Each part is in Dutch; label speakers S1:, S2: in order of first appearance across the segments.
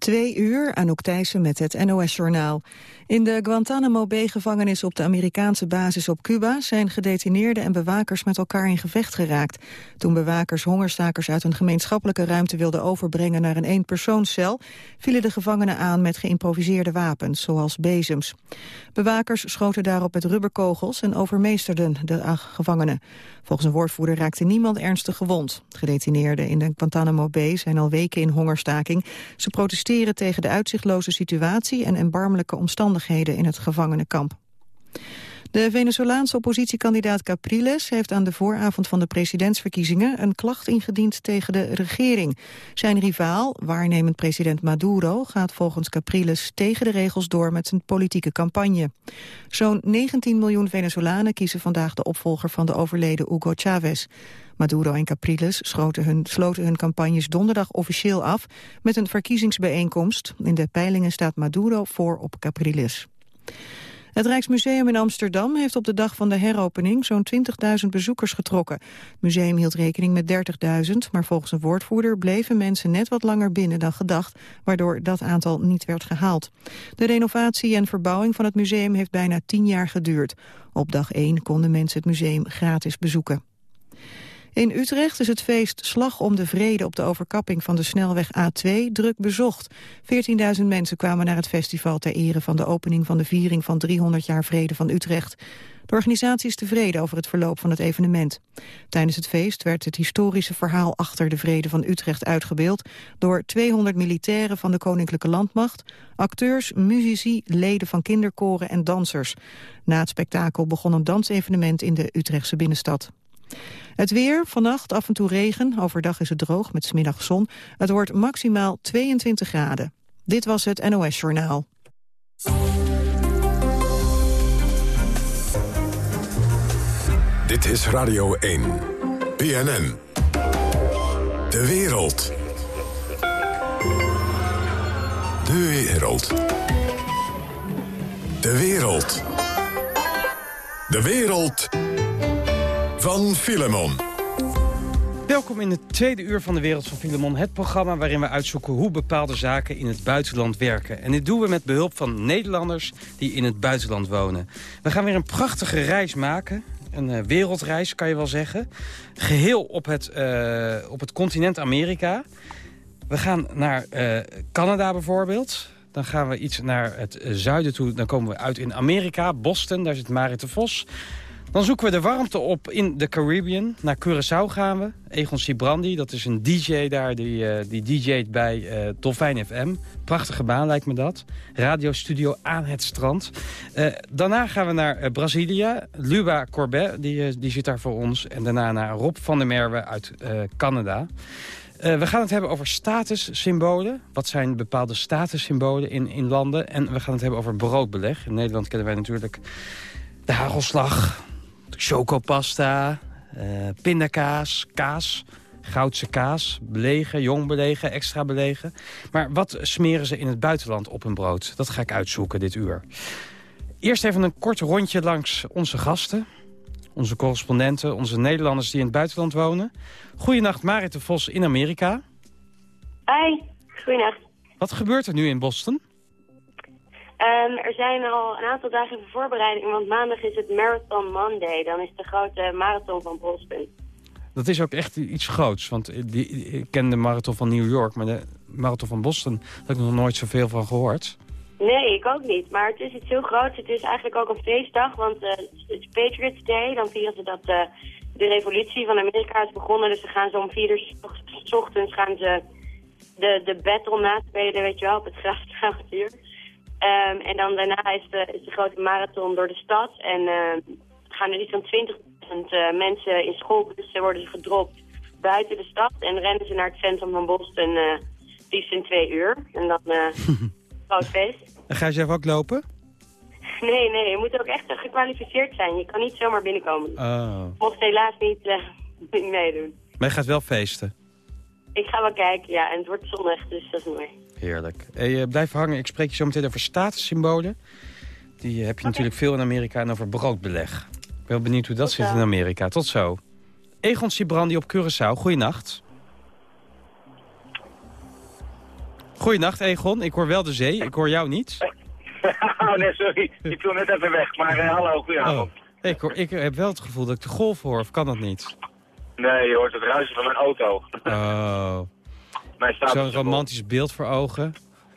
S1: Twee uur, Anouk Thijssen met het NOS-journaal. In de Guantanamo Bay-gevangenis op de Amerikaanse basis op Cuba... zijn gedetineerden en bewakers met elkaar in gevecht geraakt. Toen bewakers hongerstakers uit een gemeenschappelijke ruimte wilden overbrengen... naar een eenpersoonscel, vielen de gevangenen aan met geïmproviseerde wapens, zoals bezems. Bewakers schoten daarop met rubberkogels en overmeesterden de gevangenen. Volgens een woordvoerder raakte niemand ernstig gewond. Gedetineerden in de Guantanamo Bay zijn al weken in hongerstaking. Ze protesteren tegen de uitzichtloze situatie en erbarmelijke omstandigheden in het gevangenenkamp. De Venezolaanse oppositiekandidaat Capriles heeft aan de vooravond van de presidentsverkiezingen een klacht ingediend tegen de regering. Zijn rivaal, waarnemend president Maduro, gaat volgens Capriles tegen de regels door met zijn politieke campagne. Zo'n 19 miljoen Venezolanen kiezen vandaag de opvolger van de overleden Hugo Chavez. Maduro en Capriles hun, sloten hun campagnes donderdag officieel af met een verkiezingsbijeenkomst. In de peilingen staat Maduro voor op Capriles. Het Rijksmuseum in Amsterdam heeft op de dag van de heropening zo'n 20.000 bezoekers getrokken. Het museum hield rekening met 30.000, maar volgens een woordvoerder bleven mensen net wat langer binnen dan gedacht, waardoor dat aantal niet werd gehaald. De renovatie en verbouwing van het museum heeft bijna 10 jaar geduurd. Op dag 1 konden mensen het museum gratis bezoeken. In Utrecht is het feest Slag om de Vrede op de overkapping van de snelweg A2 druk bezocht. 14.000 mensen kwamen naar het festival ter ere van de opening van de viering van 300 jaar Vrede van Utrecht. De organisatie is tevreden over het verloop van het evenement. Tijdens het feest werd het historische verhaal achter de Vrede van Utrecht uitgebeeld door 200 militairen van de Koninklijke Landmacht, acteurs, muzici, leden van kinderkoren en dansers. Na het spektakel begon een dansevenement in de Utrechtse binnenstad. Het weer, vannacht af en toe regen, overdag is het droog met smiddag zon. Het wordt maximaal 22 graden. Dit was het NOS Journaal.
S2: Dit is Radio 1. BNN. De wereld. De wereld. De wereld. De wereld van Filemon.
S3: Welkom in het tweede uur van de Wereld van Filemon. Het programma waarin we uitzoeken hoe bepaalde zaken in het buitenland werken. En dit doen we met behulp van Nederlanders die in het buitenland wonen. We gaan weer een prachtige reis maken. Een uh, wereldreis kan je wel zeggen. Geheel op het, uh, op het continent Amerika. We gaan naar uh, Canada bijvoorbeeld. Dan gaan we iets naar het zuiden toe. Dan komen we uit in Amerika, Boston. Daar zit Marit de Vos. Dan zoeken we de warmte op in de Caribbean. Naar Curaçao gaan we. Egon Sibrandi, dat is een DJ daar, die, uh, die DJ't bij uh, Dolfijn FM. Prachtige baan lijkt me dat. Radiostudio aan het strand. Uh, daarna gaan we naar Brazilië. Luba Corbet, die, die zit daar voor ons. En daarna naar Rob van der Merwe uit Canada. we gaan het hebben over statussymbolen. Wat zijn bepaalde statussymbolen in, in landen? En we gaan het hebben over broodbeleg. In Nederland kennen wij natuurlijk de hagelslag, chocopasta, uh, pindakaas, kaas, goudse kaas, belegen, jong belegen, extra belegen. Maar wat smeren ze in het buitenland op hun brood? Dat ga ik uitzoeken dit uur. Eerst even een kort rondje langs onze gasten. Onze correspondenten, onze Nederlanders die in het buitenland wonen. Goedenacht, Marit de Vos in Amerika.
S4: Hi, goedenacht.
S3: Wat gebeurt er nu in Boston?
S4: Um, er zijn al een aantal dagen in voorbereiding, want maandag is het Marathon Monday. Dan is de grote marathon van Boston.
S3: Dat is ook echt iets groots, want die, ik ken de marathon van New York, maar de marathon van Boston heb ik nog nooit zoveel van gehoord.
S4: Nee, ik ook niet. Maar het is iets heel groots. Het is eigenlijk ook een feestdag, want uh, het is Patriots Day. Dan vieren ze dat uh, de revolutie van Amerika is begonnen. Dus ze gaan zo om vier uur s ochtends gaan ze de, de battle naspelen, weet je wel, op het grafschuur. Um, en dan daarna is de, is de grote marathon door de stad. En uh, gaan er iets van 20.000 uh, mensen in schoolbussen worden gedropt buiten de stad. En rennen ze naar het centrum van Boston uh, liefst in twee uur. En dan uh, groot feest.
S3: En ga je zelf ook lopen?
S4: Nee, nee. Je moet ook echt gekwalificeerd zijn. Je kan niet zomaar binnenkomen.
S3: Oh.
S4: Mocht helaas niet, uh, meedoen.
S3: Maar je gaat wel feesten?
S4: Ik ga wel kijken, ja. En het wordt zonnig, dus dat is mooi.
S3: Heerlijk. Hey, blijf hangen. Ik spreek je zo meteen over statussymbolen. Die heb je okay. natuurlijk veel in Amerika en over broodbeleg. Ik ben benieuwd hoe dat Tot zit zo. in Amerika. Tot zo. Egon Sibrandi op Curaçao. Goeienacht. Goeienacht, Egon. Ik hoor wel de zee. Ik hoor jou niet.
S5: oh nee, sorry. Ik viel net even weg. Maar uh, hallo, goedenavond.
S3: Oh. Ik, hoor, ik heb wel het gevoel dat ik de golf hoor, of kan dat niet?
S5: Nee, je hoort het ruisen van mijn auto.
S3: Oh. Zo'n romantisch beeld voor ogen.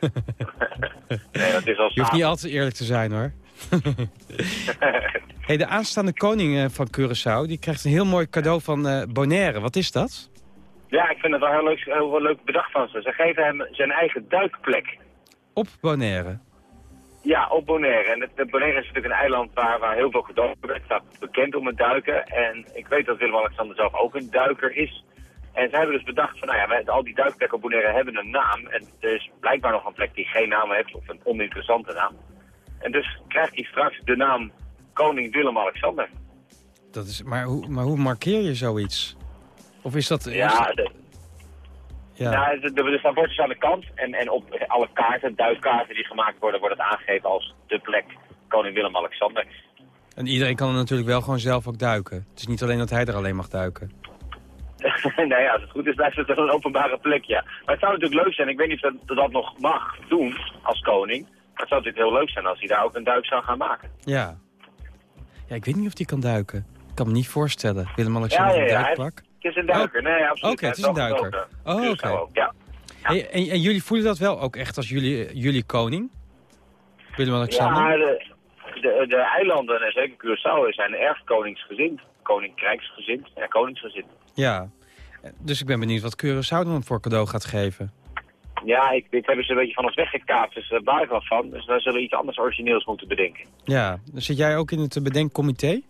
S5: nee, dat is al
S3: Je hoeft niet altijd eerlijk te zijn, hoor. hey, de aanstaande koning eh, van Curaçao die krijgt een heel mooi cadeau van uh, Bonaire. Wat is dat?
S5: Ja, ik vind het wel heel leuk, heel leuk bedacht van ze. Ze geven hem zijn eigen duikplek.
S3: Op Bonaire?
S5: Ja, op Bonaire. En het, Bonaire is natuurlijk een eiland waar, waar heel veel gedoken wordt. Het staat bekend om het duiken. En ik weet dat Willem-Alexander zelf ook een duiker is. En ze hebben dus bedacht van, nou ja, al die duikplekken op Bonaire hebben een naam. En er is blijkbaar nog een plek die geen naam heeft, of een oninteressante naam. En dus krijgt hij straks de naam Koning Willem-Alexander.
S3: Dat is, maar, hoe, maar hoe markeer je zoiets? Of is dat...
S5: Ja, de, ja. Nou, er staan bordjes aan de kant en, en op alle kaarten, duikkaarten die gemaakt worden, wordt het aangegeven als de plek Koning Willem-Alexander.
S3: En iedereen kan er natuurlijk wel gewoon zelf ook duiken. Het is niet alleen dat hij er alleen mag duiken.
S5: nee, ja, als het goed is, blijft het een openbare plek, ja. Maar het zou natuurlijk leuk zijn, ik weet niet of dat, dat nog mag doen als koning. Maar het zou natuurlijk heel leuk zijn als hij daar ook een duik zou gaan maken.
S3: Ja. Ja, ik weet niet of hij kan duiken. Ik kan me niet voorstellen. Willem-Alexander ja, ja, ja, een duikplak?
S5: Het is een duiker, oh. nee, absoluut.
S3: Oké, het is een duiker. Oh, oké. Ja. en, en, jullie voelen dat wel ook echt als jullie, jullie koning? Willem-Alexander?
S5: Ja, de, de, de, eilanden en zeker Curaçao zijn erg koningsgezind. Koninkrijksgezind, ja, koningsgezind.
S3: Ja, dus ik ben benieuwd wat Curaçao dan voor cadeau gaat geven.
S5: Ja, ik, dit hebben ze een beetje van ons weggekaapt, dus daar ik wat van. Dus daar zullen we iets anders origineels moeten bedenken.
S3: Ja, zit jij ook in het bedenkcomité?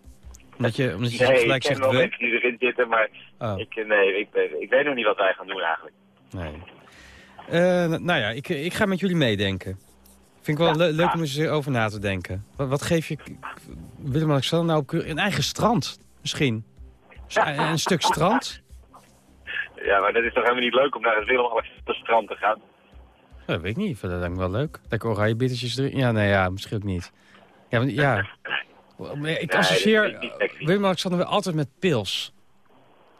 S3: Omdat je, omdat je
S5: nee,
S3: gelijk
S5: ik ken wel mensen die erin zitten, maar oh. ik, nee, ik, ik, weet nog niet wat wij gaan doen eigenlijk.
S3: Nee. Uh, nou ja, ik, ik ga met jullie meedenken. Vind ik wel le leuk om eens over na te denken. Wat, wat geef je Willem-Alexander nou op een eigen strand misschien? Een stuk strand?
S5: Ja, maar dat is toch helemaal niet leuk om naar het Willem-Alexander strand te gaan?
S3: Dat weet ik niet. Dat lijkt me wel leuk. Lekker oranje bittertjes erin. Ja, nee, ja, misschien ook niet. Ja, want, ja. Ik associeer Willem-Alexander wel altijd met pils.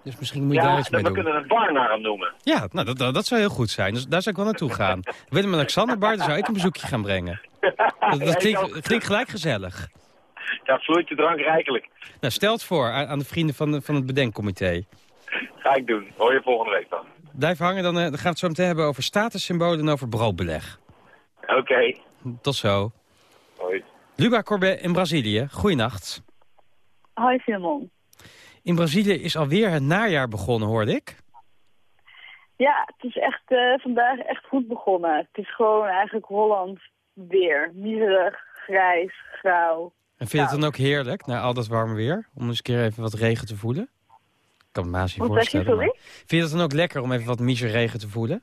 S3: Dus misschien moet je daar iets mee doen.
S5: Ja, we kunnen een bar naar hem noemen.
S3: Ja, nou, dat, dat, dat zou heel goed zijn. Dus daar zou ik wel naartoe gaan. Willem-Alexander bar, daar zou ik een bezoekje gaan brengen. Dat, dat klinkt, klinkt gelijk gezellig.
S5: Ja, vloeit de drank rijkelijk.
S3: Nou, stel het voor aan de vrienden van, de, van het bedenkcomité.
S5: Ga ik doen. Hoor je volgende week dan.
S3: Blijf hangen, dan, uh, dan gaan we het zo meteen hebben over statussymbolen en over broodbeleg.
S5: Oké.
S3: Tot zo.
S5: Hoi.
S3: Luba Corbet in Brazilië, goeienacht.
S6: Hoi Simon.
S3: In Brazilië is alweer het najaar begonnen, hoorde ik.
S6: Ja, het is echt uh, vandaag echt goed begonnen. Het is gewoon eigenlijk Holland weer. Miserig, grijs, grauw.
S3: En vind je het dan ook heerlijk, na al dat warme weer, om eens een keer even wat regen te voelen? Ik kan me maas niet voorstellen. Maar... Vind je het dan ook lekker om even wat regen te voelen?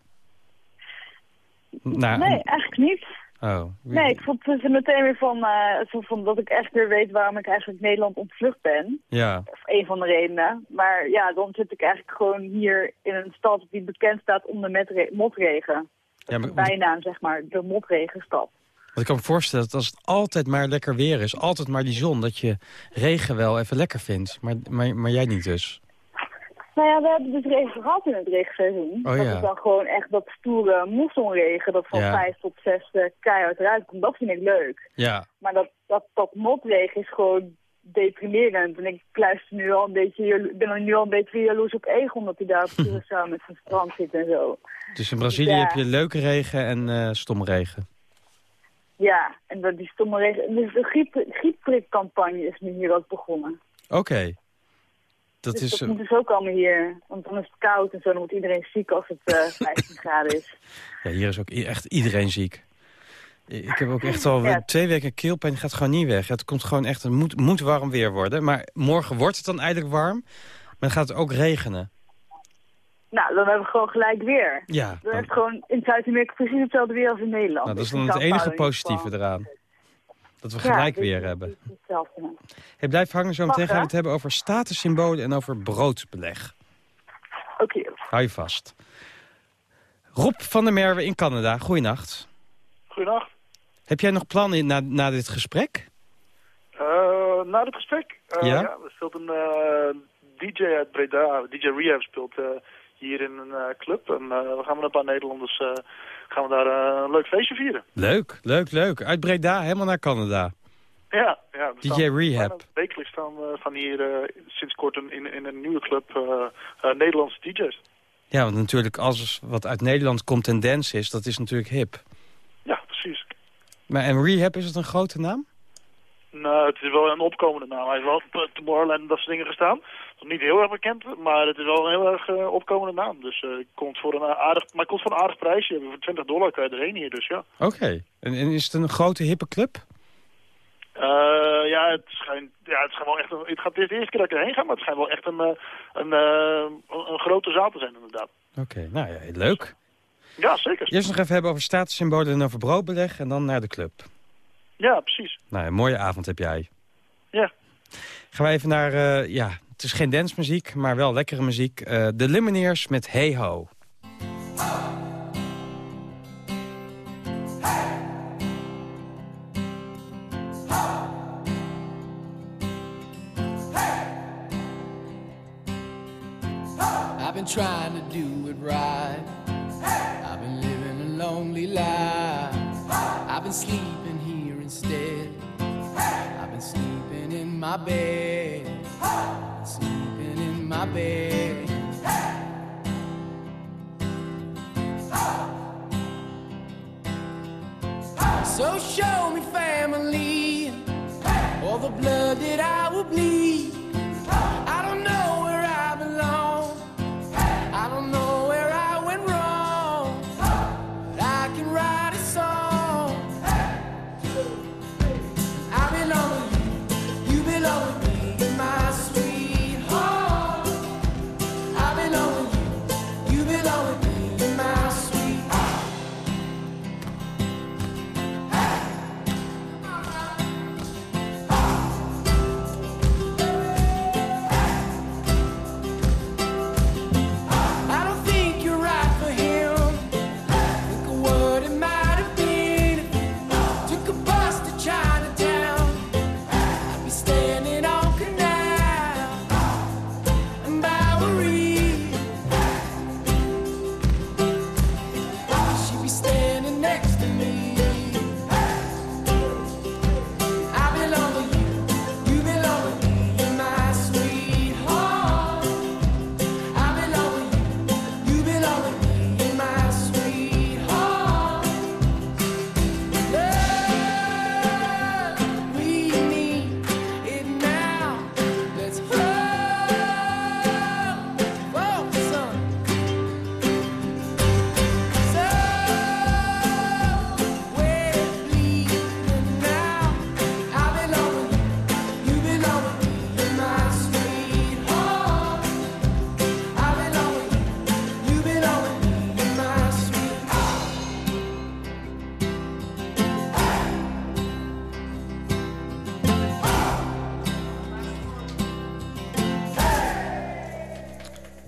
S6: Nou, nee, eigenlijk niet.
S3: Oh.
S6: Nee, ik vond het meteen weer van, uh, van dat ik echt weer weet waarom ik eigenlijk Nederland ontvlucht ben.
S3: Ja.
S6: Of een van de redenen. Maar ja, dan zit ik eigenlijk gewoon hier in een stad die bekend staat om de motregen. Ja, maar, bijnaam, zeg maar, de motregenstad.
S3: Want ik kan me voorstellen dat als het altijd maar lekker weer is, altijd maar die zon, dat je regen wel even lekker vindt. Maar, maar, maar jij niet dus.
S6: Nou ja, we hebben dus regen gehad in het regenseizoen.
S3: Oh,
S6: dat is dan gewoon echt dat stoere moessonregen, dat van ja. 5 tot 6 uh, keihard eruit komt. Dat vind ik leuk.
S3: Ja.
S6: Maar dat, dat, dat motregen is gewoon deprimerend. En ik luister nu al een beetje, ben nu al een beetje jaloers op Egon, dat hij daar op Curaçao met zijn strand zit en zo.
S3: Dus in Brazilië heb je leuke regen en uh, stomme regen.
S6: Ja, en dat die stomme regen. Dus de griep, griepprikcampagne is nu hier ook begonnen.
S3: Oké. Dat,
S6: dus
S3: is,
S6: dat moet dus ook allemaal hier. Want dan is het koud en zo, dan wordt iedereen ziek als het uh, 15 graden is.
S3: Ja, hier is ook echt iedereen ziek. Ik heb ook echt al ja. twee weken keelpijn, gaat gewoon niet weg. Het komt gewoon echt, het moet, moet warm weer worden. Maar morgen wordt het dan eindelijk warm, maar dan gaat het ook regenen.
S6: Nou, dan hebben we gewoon gelijk weer.
S3: Ja.
S6: Dan, dan... heeft gewoon in Zuid-Amerika precies hetzelfde weer als in Nederland.
S3: Nou, dat is dan het enige positieve eraan. Dat we gelijk ja, weer hebben. Hey, blijf hangen, zo meteen gaan we het hebben over statussymbolen en over broodbeleg.
S6: Oké. Okay.
S3: Hou je vast. Rob van der Merwe in Canada, goeienacht.
S7: Goeienacht.
S3: Heb jij nog plannen na, na dit gesprek?
S7: Uh, na dit gesprek?
S3: Uh, ja?
S7: ja? Er speelt een uh, DJ uit Breda, DJ Rehab speelt hier in een eh, club. En eh, we gaan met een paar Nederlanders eh, gaan we daar een leuk feestje vieren.
S3: Leuk, leuk, leuk. Uit Breda helemaal naar Canada.
S7: Ja, ja. we
S3: DJ Rehab.
S7: Wekelijks staan we van hier sinds kort een, in, in een nieuwe club Nederlandse DJ's.
S3: Ja, want natuurlijk alles wat uit Nederland komt en dance is, dat is natuurlijk hip.
S7: Ja, precies.
S3: Maar en Rehab, is het een grote naam?
S7: Nou, het is wel een opkomende naam. Hij is wel op eh, Tomorrowland en dat soort dingen gestaan. Nog niet heel erg bekend, maar het is wel een heel erg eh, opkomende naam. Dus eh komt voor een aardig, maar het komt voor een aardig prijsje. Voor 20 dollar kan je erheen hier, dus ja.
S3: Oké. En, en is het een grote hippe club?
S7: Ja, het schijnt, ja, het schijnt wel echt een, het gaat het is de eerste keer dat ik erheen ga, maar het schijnt wel echt een, een, een, een grote zaal te zijn inderdaad.
S3: Oké, nou ja, leuk.
S7: Ja, zeker.
S3: Eerst nog even hebben over statussymbolen en over broodbeleg en dan naar de club.
S7: Ja, precies.
S3: Nou, een mooie avond heb jij.
S7: Ja.
S3: Gaan we even naar, eh, ja, het is geen dancemuziek, maar wel lekkere muziek. Eh, de Lumineers met Hey Ho.
S8: I've been trying to do it right. I've been living a lonely life. I've been sleeping instead. I've been sleeping in my bed. Been sleeping in my bed. So show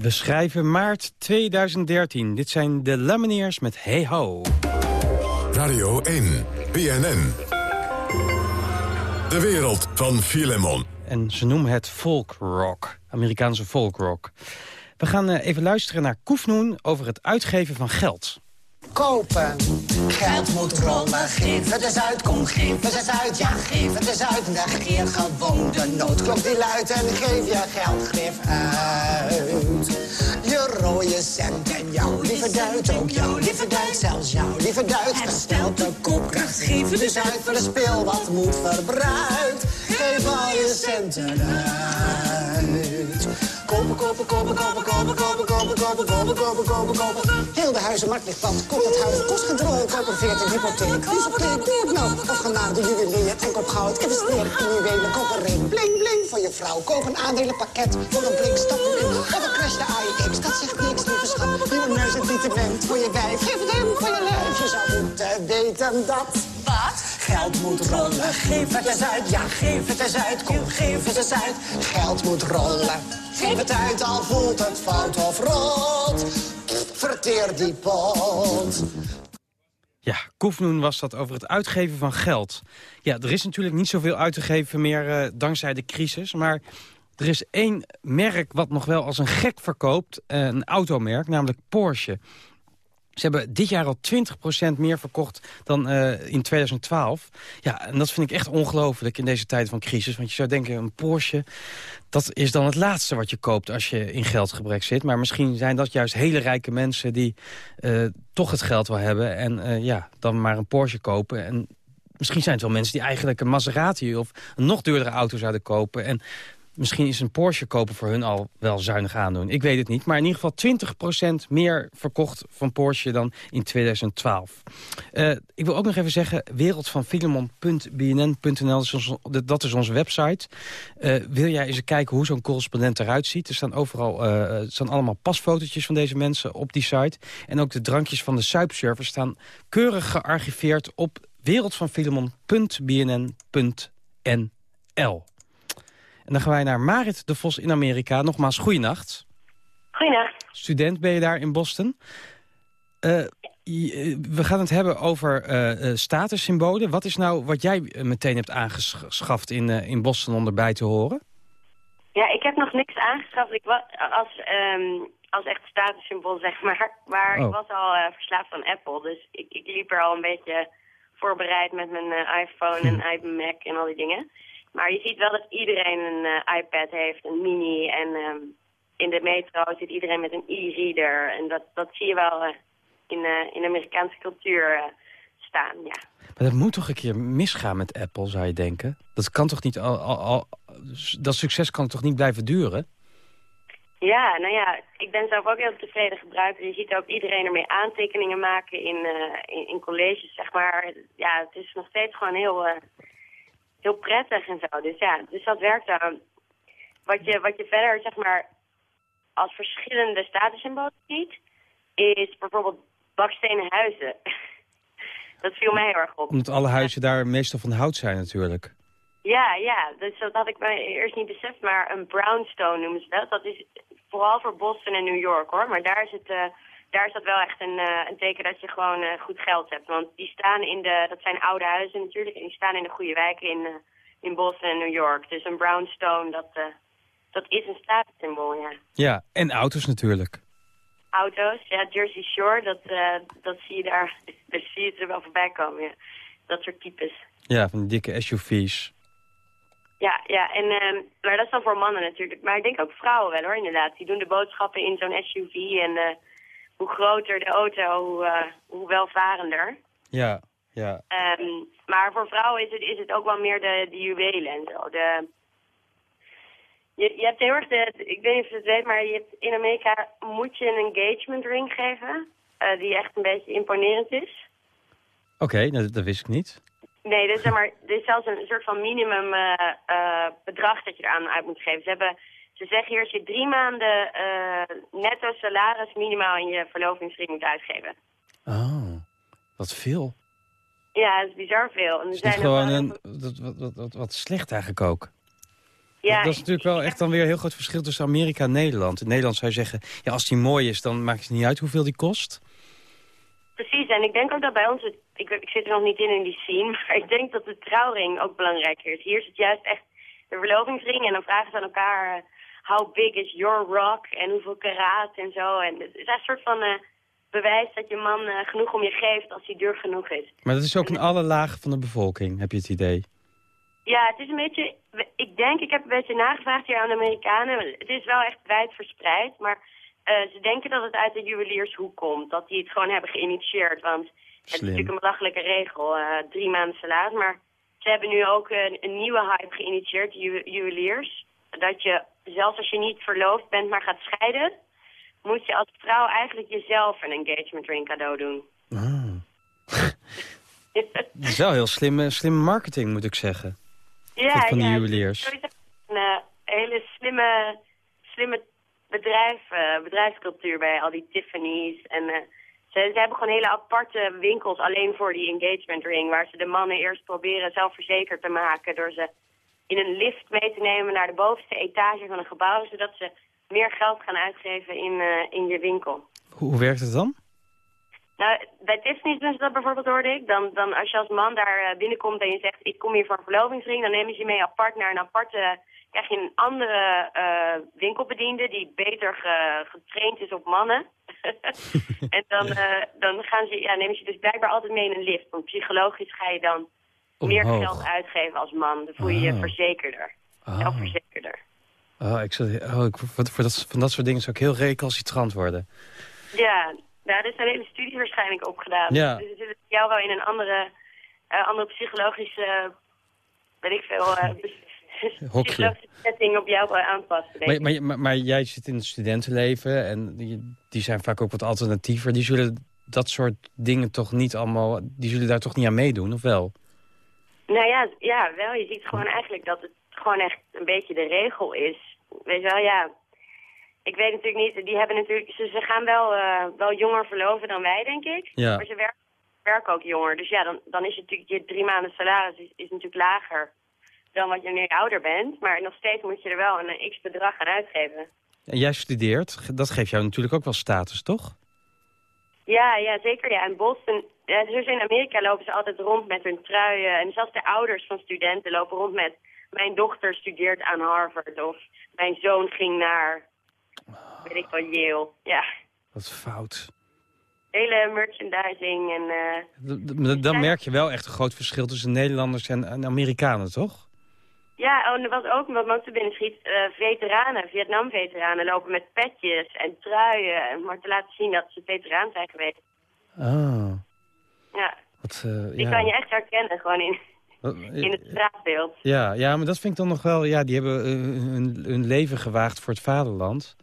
S8: We
S3: schrijven maart 2013. Dit zijn de Lumineers met Hey Ho.
S2: Radio 1, BNN. De wereld van Filemon.
S3: En ze noemen het folk rock. Amerikaanse folk rock. We gaan eh, even luisteren naar Koefnoen over het uitgeven van geld.
S9: Kopen. Geld moet rollen, geef het eens uit, kom geef het eens uit. Ja, geef het eens uit, negeer gewoon de noodklok die luidt en geef je geldgrif uit. Je rode cent en jouw lieve duit, ook jouw lieve duit, zelfs jouw lieve duit. Verstelt de koopkracht, geef het eens uit voor de speel wat moet verbruikt. Geef al je centen uit. Kopen, kopen, kopen, kopen, kopen, kopen, kopen, kopen, kopen, kopen, kopen, kopen. Heel de huizenmarkt ligt plat. Koop het huis, kost drol. Koop een 14 hypotheek. Hypotheek, koopmelk. Of ga naar de juwelier en koop goud. Investeer in juwelen, koop een ring. Bling, bling voor je vrouw. Koop een aandelenpakket voor een blik. Stap erin. Of een crash de AIX. Dat zegt niks, lieve schat. Nieuwe neus en bent voor je wijf. Geef het hem voor je lijf. Je zou moeten weten dat... Wat? Geld moet rollen, geef het eens uit. Ja, geef het eens uit, kom, geef het eens uit. Geld moet rollen, geef het uit, al voelt het fout of rot. Verteer die pot.
S3: Ja, Koefnoen was dat over het uitgeven van geld. Ja, er is natuurlijk niet zoveel uit te geven meer eh, dankzij de crisis. Maar Er is één merk wat nog wel als een gek verkoopt, eh, een automerk, namelijk Porsche. Ze hebben dit jaar al 20% meer verkocht dan uh, in 2012. Ja, en dat vind ik echt ongelooflijk in deze tijd van crisis. Want je zou denken, een Porsche, dat is dan het laatste wat je koopt als je in geldgebrek zit. Maar misschien zijn dat juist hele rijke mensen die uh, toch het geld wel hebben... en uh, ja, dan maar een Porsche kopen. En misschien zijn het wel mensen die eigenlijk een Maserati... of een nog duurdere auto zouden kopen... en Misschien is een Porsche kopen voor hun al wel zuinig aandoen. Ik weet het niet. Maar in ieder geval 20% meer verkocht van Porsche dan in 2012. Uh, ik wil ook nog even zeggen, wereldvanfilemon.bnn.nl, dat is onze website. Uh, wil jij eens kijken hoe zo'n correspondent eruit ziet? Er staan overal uh, staan allemaal pasfotootjes van deze mensen op die site. En ook de drankjes van de suipservice staan keurig gearchiveerd op wereldvanfilemon.bnn.nl. En dan gaan wij naar Marit de Vos in Amerika. Nogmaals, goeienacht.
S4: Goeienacht.
S3: Student ben je daar in Boston. Uh, we gaan het hebben over uh, statussymbolen. Wat is nou wat jij meteen hebt aangeschaft in, uh, in Boston om erbij te horen?
S4: Ja, ik heb nog niks aangeschaft. Ik was als, um, als echt statussymbool, zeg maar. Maar oh. ik was al verslaafd aan Apple. Dus ik, ik liep er al een beetje voorbereid met mijn iPhone en iMac en al die dingen. Maar je ziet wel dat iedereen een uh, iPad heeft, een mini. En um, in de metro zit iedereen met een e-reader. En dat, dat zie je wel uh, in, uh, in de Amerikaanse cultuur staan, ja.
S3: Maar dat moet toch een keer misgaan met Apple, zou je denken? Dat kan toch niet al, al, al, dat succes kan toch niet blijven duren?
S4: Ja, nou ja, ik ben zelf ook heel tevreden gebruiker. Je ziet ook iedereen ermee aantekeningen maken in, in, in, colleges, zeg maar. Ja, het is nog steeds gewoon heel heel prettig en zo. Dus ja, dus dat werkt dan. Wat je, wat je verder, zeg maar, als verschillende statussymbolen ziet, is bijvoorbeeld bakstenen huizen. dat viel mij heel erg op.
S3: Omdat alle huizen daar meestal van hout zijn natuurlijk.
S4: Ja, ja, dus dat had ik me eerst niet beseft, maar een brownstone noemen ze dat. Dat is vooral voor Boston en New York hoor, maar daar is het... Uh, daar is dat wel echt een, uh, een teken dat je gewoon uh, goed geld hebt. Want die staan in de, dat zijn oude huizen natuurlijk, en die staan in de goede wijken in, uh, in Boston en New York. Dus een brownstone, dat, dat is een statussymbool, ja.
S3: Ja, en auto's natuurlijk.
S4: Auto's, ja, Jersey Shore, dat, dat zie je daar, daar zie je er wel voorbij komen, ja. Dat soort types.
S3: Ja, van die dikke SUV's.
S4: Ja, ja, en, uh, maar dat is dan voor mannen natuurlijk. Maar ik denk ook vrouwen wel hoor, inderdaad. Die doen de boodschappen in zo'n SUV en hoe groter de auto, hoe, uh, hoe welvarender.
S3: Ja, ja.
S4: Um, maar voor vrouwen is het, is het ook wel meer de, de juwelen en zo. De, je, je hebt heel erg de, ik weet niet of je het weet, maar je hebt, in Amerika moet je een engagement ring geven. Uh, die echt een beetje imponerend is.
S3: Oké, okay, dat, dat, wist ik niet.
S4: Nee, dus zeg maar, er is zelfs een soort van minimum uh, bedrag dat je eraan uit moet geven. Ze hebben ze zeggen hier als je drie maanden uh, netto salaris minimaal in je verlovingsring moet uitgeven.
S3: Oh, wat veel.
S4: Ja, dat is bizar veel. En er
S3: is zijn gewoon een, wat, wat, wat, wat slecht eigenlijk ook.
S4: Ja,
S3: dat is natuurlijk wel echt dan weer een heel groot verschil tussen Amerika en Nederland. In Nederland zou je zeggen, ja, als die mooi is, dan maakt het niet uit hoeveel die kost.
S4: Precies, en ik denk ook dat bij ons, het, ik, ik zit er nog niet in in die scene, maar ik denk dat de trouwring ook belangrijker is. Hier is het juist echt de verlovingsring en dan vragen ze aan elkaar, eh, how big is your rock en hoeveel karaat en zo. En het is een soort van uh, bewijs dat je man uh, genoeg om je geeft als hij duur genoeg is.
S3: Maar dat is ook in alle lagen van de bevolking, heb je het idee?
S4: Ja, het is een beetje, ik denk, ik heb een beetje nagevraagd hier aan de Amerikanen. Het is wel echt wijd verspreid, maar uh, ze denken dat het uit de juweliershoek komt. Dat die het gewoon hebben geïnitieerd, want het is natuurlijk een belachelijke regel, drie maanden salaris. Maar ze hebben nu ook een, een nieuwe hype geïnitieerd, ju juweliers. Dat je zelfs als je niet verloofd bent, maar gaat scheiden... moet je als vrouw eigenlijk jezelf een engagement ring cadeau doen.
S3: Ah. Dat is wel heel slimme, slimme marketing, moet ik zeggen.
S4: Ja,
S3: van
S4: de
S3: juweliers.
S4: Een uh, hele slimme, slimme bedrijf, uh, bedrijfscultuur bij al die Tiffany's. En uh, ze, ze, hebben gewoon hele aparte winkels alleen voor die engagement ring... waar ze de mannen eerst proberen zelfverzekerd te maken... door ze in een lift mee te nemen naar de bovenste etage van een gebouw... zodat ze meer geld gaan uitgeven in, uh, in je winkel.
S3: Hoe, werkt het dan?
S4: Nou, bij Tiffany's doen ze dat bijvoorbeeld, hoorde ik. Dan, dan als je als man daar eh, binnenkomt en je zegt, ik kom hier voor een verlovingsring, dan nemen ze je mee apart naar een aparte, krijg je een andere eh, winkelbediende die beter ge- getraind is op mannen. en dan, eh, dan gaan ze, ja, nemen ze je dus blijkbaar altijd mee in een lift. Want psychologisch ga je dan meer geld uitgeven als man. Dan voel je je
S3: Ah.
S4: verzekerder.
S3: Ah.
S4: Zelfverzekerder.
S3: Oh, ik zou, oh, ik, voor, voor dat, van dat soort dingen zou ik heel recalcitrant worden.
S4: Ja, daar is een hele studie waarschijnlijk op gedaan.
S3: Ja.
S4: Dus ze zullen jou wel in een andere, eh, andere psychologische, weet ik veel,
S3: Hokje.
S4: psychologische setting op jou aanpassen. Denk
S3: Maar, maar, maar, maar jij zit in het studentenleven en die, die zijn vaak ook wat alternatiever. Die zullen dat soort dingen toch niet allemaal, die zullen daar toch niet aan meedoen, of wel?
S4: Nou ja, ja, wel. Je ziet gewoon eigenlijk dat het gewoon echt een beetje de regel is. Weet je wel, ja. Ik weet natuurlijk niet, die hebben natuurlijk, ze, ze gaan wel, eh, wel jonger verloven dan wij, denk ik.
S3: Ja.
S4: Maar ze werken, werken ook jonger. Dus ja, dan, dan is het natuurlijk, je drie maanden salaris is, is natuurlijk lager dan wat je je ouder bent. Maar nog steeds moet je er wel een x bedrag aan uitgeven.
S3: En jij studeert, dat geeft jou natuurlijk ook wel status, toch?
S4: Ja, ja, zeker. Ja. In Boston, ja, dus in Amerika lopen ze altijd rond met hun truien. En zelfs de ouders van studenten lopen rond met... Mijn dochter studeert aan Harvard of mijn zoon ging naar, weet ik wel, Yale. Ja,
S3: Wat fout.
S4: hele merchandising en... eh,
S3: Dan merk je wel echt een groot verschil tussen Nederlanders en, en Amerikanen, toch?
S4: Ja, oh, en was ook, wat me ook te binnen schiet, eh, veteranen, Vietnam-veteranen lopen met petjes en truien. En maar te laten zien dat ze veteraan zijn geweest.
S3: Ah,
S4: Ja,
S3: wat, eh,
S4: die
S3: ja.
S4: kan je echt herkennen, gewoon in,
S3: Wat-
S4: in het straatbeeld.
S3: Ja, ja, maar dat vind ik dan nog wel... Ja, die hebben eh, hun, hun leven gewaagd voor het vaderland.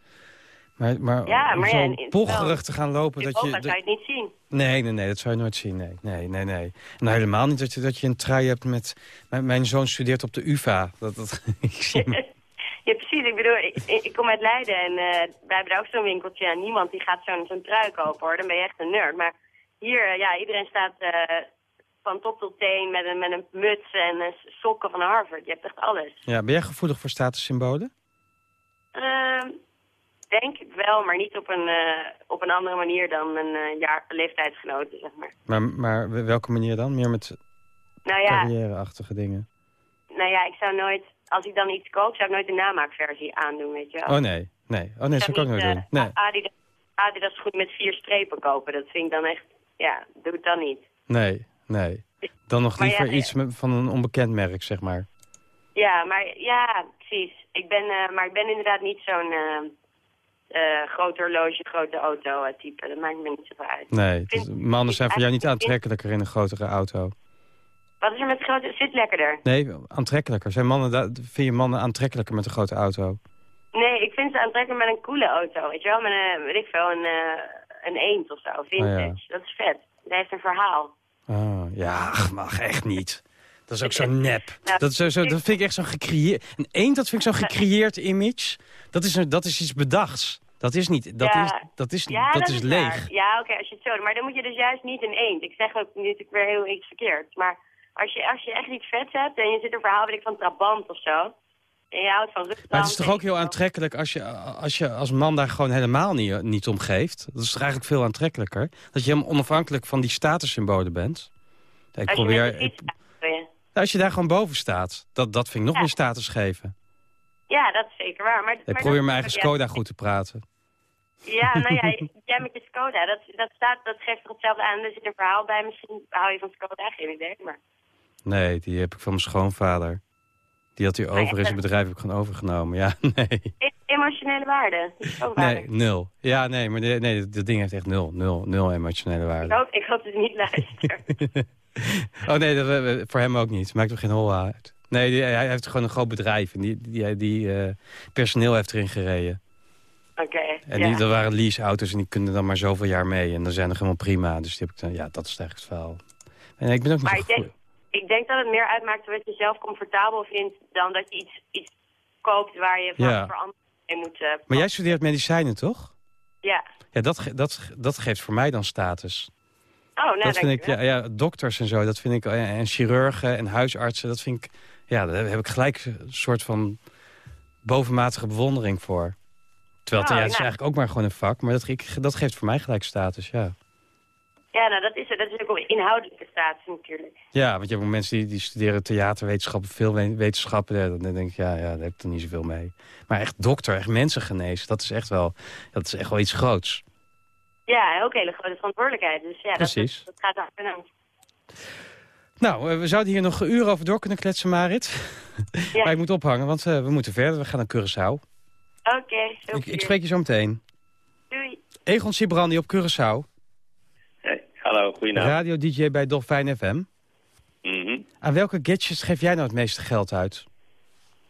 S3: Maar, maar,
S4: Ja,
S3: om
S4: maar
S3: zo
S4: ja,
S3: pocherig te gaan lopen... Dat je,
S4: Europa zou je het niet zien.
S3: Nee, nee, nee, dat zou je nooit zien. Nee, nee, nee. nee. Nou, helemaal niet dat je, dat je een trui hebt met... Mijn, mijn zoon studeert op de UvA. Dat, dat, ik zie.
S4: Ja, precies. Ik bedoel, ik, kom uit Leiden en eh, wij hebben daar ook zo'n winkeltje. En niemand die gaat zo'n zo'n trui kopen hoor. Dan ben je echt een nerd. Maar hier, eh, ja, iedereen staat eh, van top tot teen met een, met een muts en sokken van Harvard. Je hebt echt alles.
S3: Ja, ben jij gevoelig voor statussymbolen?
S4: Ehm, denk ik wel, maar niet op een, eh, op een andere manier dan een jaar leeftijdsgenoten, zeg maar.
S3: Maar, maar welke manier dan? Meer met
S4: Nou ja,
S3: carrière-achtige dingen?
S4: nou ja, ik zou nooit, als ik dan iets koop, zou ik nooit de namaakversie aandoen, weet je wel.
S3: Oh nee, nee. Oh nee, dat zou ik ook nooit doen. Nee,
S4: Adidas, Adidas schoen met vier strepen kopen. Dat vind ik dan echt, ja, doe het dan niet.
S3: nee, nee. Dan nog liever
S4: ja,
S3: iets van een onbekend merk, zeg maar.
S4: Ja, maar ja, precies. Ik ben, eh, maar ik ben inderdaad niet zo'n eh, groot horloge, grote auto type. Dat maakt me niet zoveel uit.
S3: Nee,
S4: vind-
S3: dus mannen zijn voor jou niet aantrekkelijker in een grotere auto.
S4: Wat is er met grote... Zit lekkerder.
S3: Nee, aantrekkelijker. Zijn mannen, vind je mannen aantrekkelijker met een grote auto?
S4: Nee, ik vind ze aantrekkelijk met een coole auto. Weet je wel, met een, weet ik veel, een, een eend of zo. Vintage.
S3: Oh ja.
S4: Dat is vet. Dat heeft een verhaal.
S3: Oh, ja, mag echt niet. Dat is ook zo nep.
S4: Nou,
S3: Dat, is zo, zo, dat vind ik echt zo'n gecreëerd... Een eend, dat vind ik zo'n gecreëerd image. Dat is, een, dat is iets bedachts. Dat is niet... Dat
S4: Ja.
S3: is, dat is,
S4: Ja,
S3: dat is leeg.
S4: Ja, oké, als je het zo. Maar dan moet je dus juist niet een eend. Ik zeg ook natuurlijk weer heel iets verkeerd. Maar als je, als je echt iets vets hebt en je zit een verhaal, weet ik, van Trabant of zo. En je houdt van rugbrand.
S3: Maar het is toch ook heel aantrekkelijk als je, als je als man daar gewoon helemaal niet, niet om geeft. Dat is eigenlijk veel aantrekkelijker. Dat je helemaal onafhankelijk van die statussymbolen bent. Ik
S4: Als je
S3: probeer, ik-
S4: je.
S3: als je daar gewoon boven staat, dat, dat vind ik nog
S4: Ja.
S3: meer status geven.
S4: Ja, dat is zeker waar. Maar,
S3: Ik
S4: maar
S3: probeer
S4: dat-
S3: mijn eigen
S4: ja,
S3: Skoda goed te praten.
S4: Ja, nou ja, jij met je Skoda, dat, dat, staat, dat geeft toch hetzelfde aan. Er zit een verhaal bij, misschien hou je van Skoda, geen idee. Maar
S3: Nee, die heb ik van mijn schoonvader. Die had hij
S4: Maar
S3: over in zijn bedrijf, heb ik gewoon overgenomen. Ja, nee.
S4: emotionele waarde. Is ook.
S3: Nee, nul. Ja, nee, maar de- nee, dat ding heeft echt nul. Nul, nul emotionele
S4: Ik
S3: waarde.
S4: hoop, ik hoop dat hij niet luistert.
S3: oh nee, dat, eh, voor hem ook niet. Maakt er geen hol uit. Nee, die- hij heeft gewoon een groot bedrijf. En die, die, die eh, personeel heeft erin gereden.
S4: Oké,
S3: En
S4: ja.
S3: die, dat waren leaseauto's en die kunnen dan maar zoveel jaar mee. En dan zijn nog helemaal prima. Dus die heb ik dan, ja, dat is eigenlijk het verhaal. En ik ben ook niet
S4: Maar ik denk. Ik denk dat het meer uitmaakt wat je zelf comfortabel vindt... dan dat je iets, iets koopt waar je
S3: Ja.
S4: voor anderen mee moet... eh,
S3: Maar jij studeert medicijnen, toch?
S4: Ja.
S3: Ja, dat, dat, dat geeft voor mij dan status.
S4: Oh, nou,
S3: dat vind ik, ja, ja, dokters en zo, dat vind ik, eh, en chirurgen en huisartsen, dat vind ik, ja, daar heb ik gelijk een soort van bovenmatige bewondering voor. Terwijl het,
S4: Oh,
S3: ja, het is
S4: nou.
S3: eigenlijk ook maar gewoon een vak, maar dat, dat geeft voor mij gelijk status, ja.
S4: Ja, nou dat is het. Dat is ook wel inhoudelijke status natuurlijk.
S3: Ja, want je hebt ook mensen die, die studeren theaterwetenschappen, veel we- wetenschappen. Dan denk ik, ja, ja, daar heb ik er niet zoveel mee. Maar echt dokter, echt mensen genezen, dat is echt wel, dat is echt wel iets groots.
S4: Ja, ook hele grote verantwoordelijkheid. Dus ja,
S3: Precies.
S4: Dat, dat gaat achternaam.
S3: Nou, eh, we zouden hier nog een uur over door kunnen kletsen, Marit.
S4: Ja.
S3: maar ik moet ophangen, want eh, we moeten verder. We gaan naar Curaçao.
S4: Oké, zo
S3: Ik, ik spreek je zo meteen.
S4: Doei.
S3: Egon Sibrandi op Curaçao.
S5: Hallo, goedenavond.
S3: Radio-dj bij Dolfijn FM.
S5: Mhm.
S3: Aan welke gadgets geef jij nou het meeste geld uit?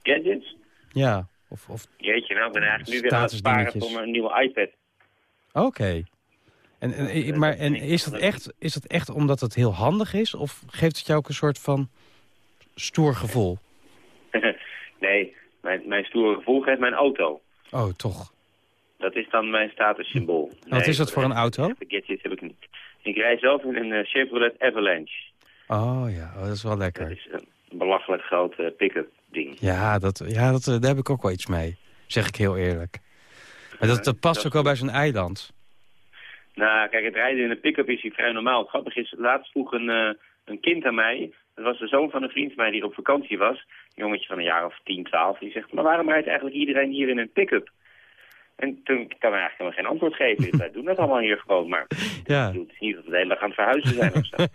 S5: Gadgets?
S3: Ja, of... of
S5: Jeetje, nou, ik ben eigenlijk nu weer aan het sparen voor mijn nieuwe iPad.
S3: Oké. En, en, maar en is, dat echt, is dat echt omdat het heel handig is? Of geeft het jou ook een soort van stoer gevoel?
S5: nee, mijn, mijn stoere gevoel geeft mijn auto.
S3: Oh, toch.
S5: Dat is dan mijn statussymbool.
S3: Wat is dat voor een auto?
S5: De gadgets heb ik niet. Ik rij zelf in een eh, Chevrolet Avalanche.
S3: Oh ja, oh, dat is wel lekker.
S5: Dat is een belachelijk groot eh, pick-up ding.
S3: Ja, dat, ja dat, eh, daar heb ik ook wel iets mee. Zeg ik heel eerlijk. Maar dat, dat past ook wel bij zo'n eiland.
S5: Nou, kijk, het rijden in een pick-up is hier vrij normaal. Het grappige is, laatst vroeg een, een kind aan mij... Dat was de zoon van een vriend van mij die op vakantie was. Een jongetje van een jaar of 10, 12. Die zegt, maar waarom rijdt eigenlijk iedereen hier in een pick-up? En toen kan hij eigenlijk helemaal geen antwoord geven. Wij doen dat allemaal hier gewoon, maar
S3: Ja.
S5: ik het is niet dat we de hele dag aan het verhuizen zijn of zo.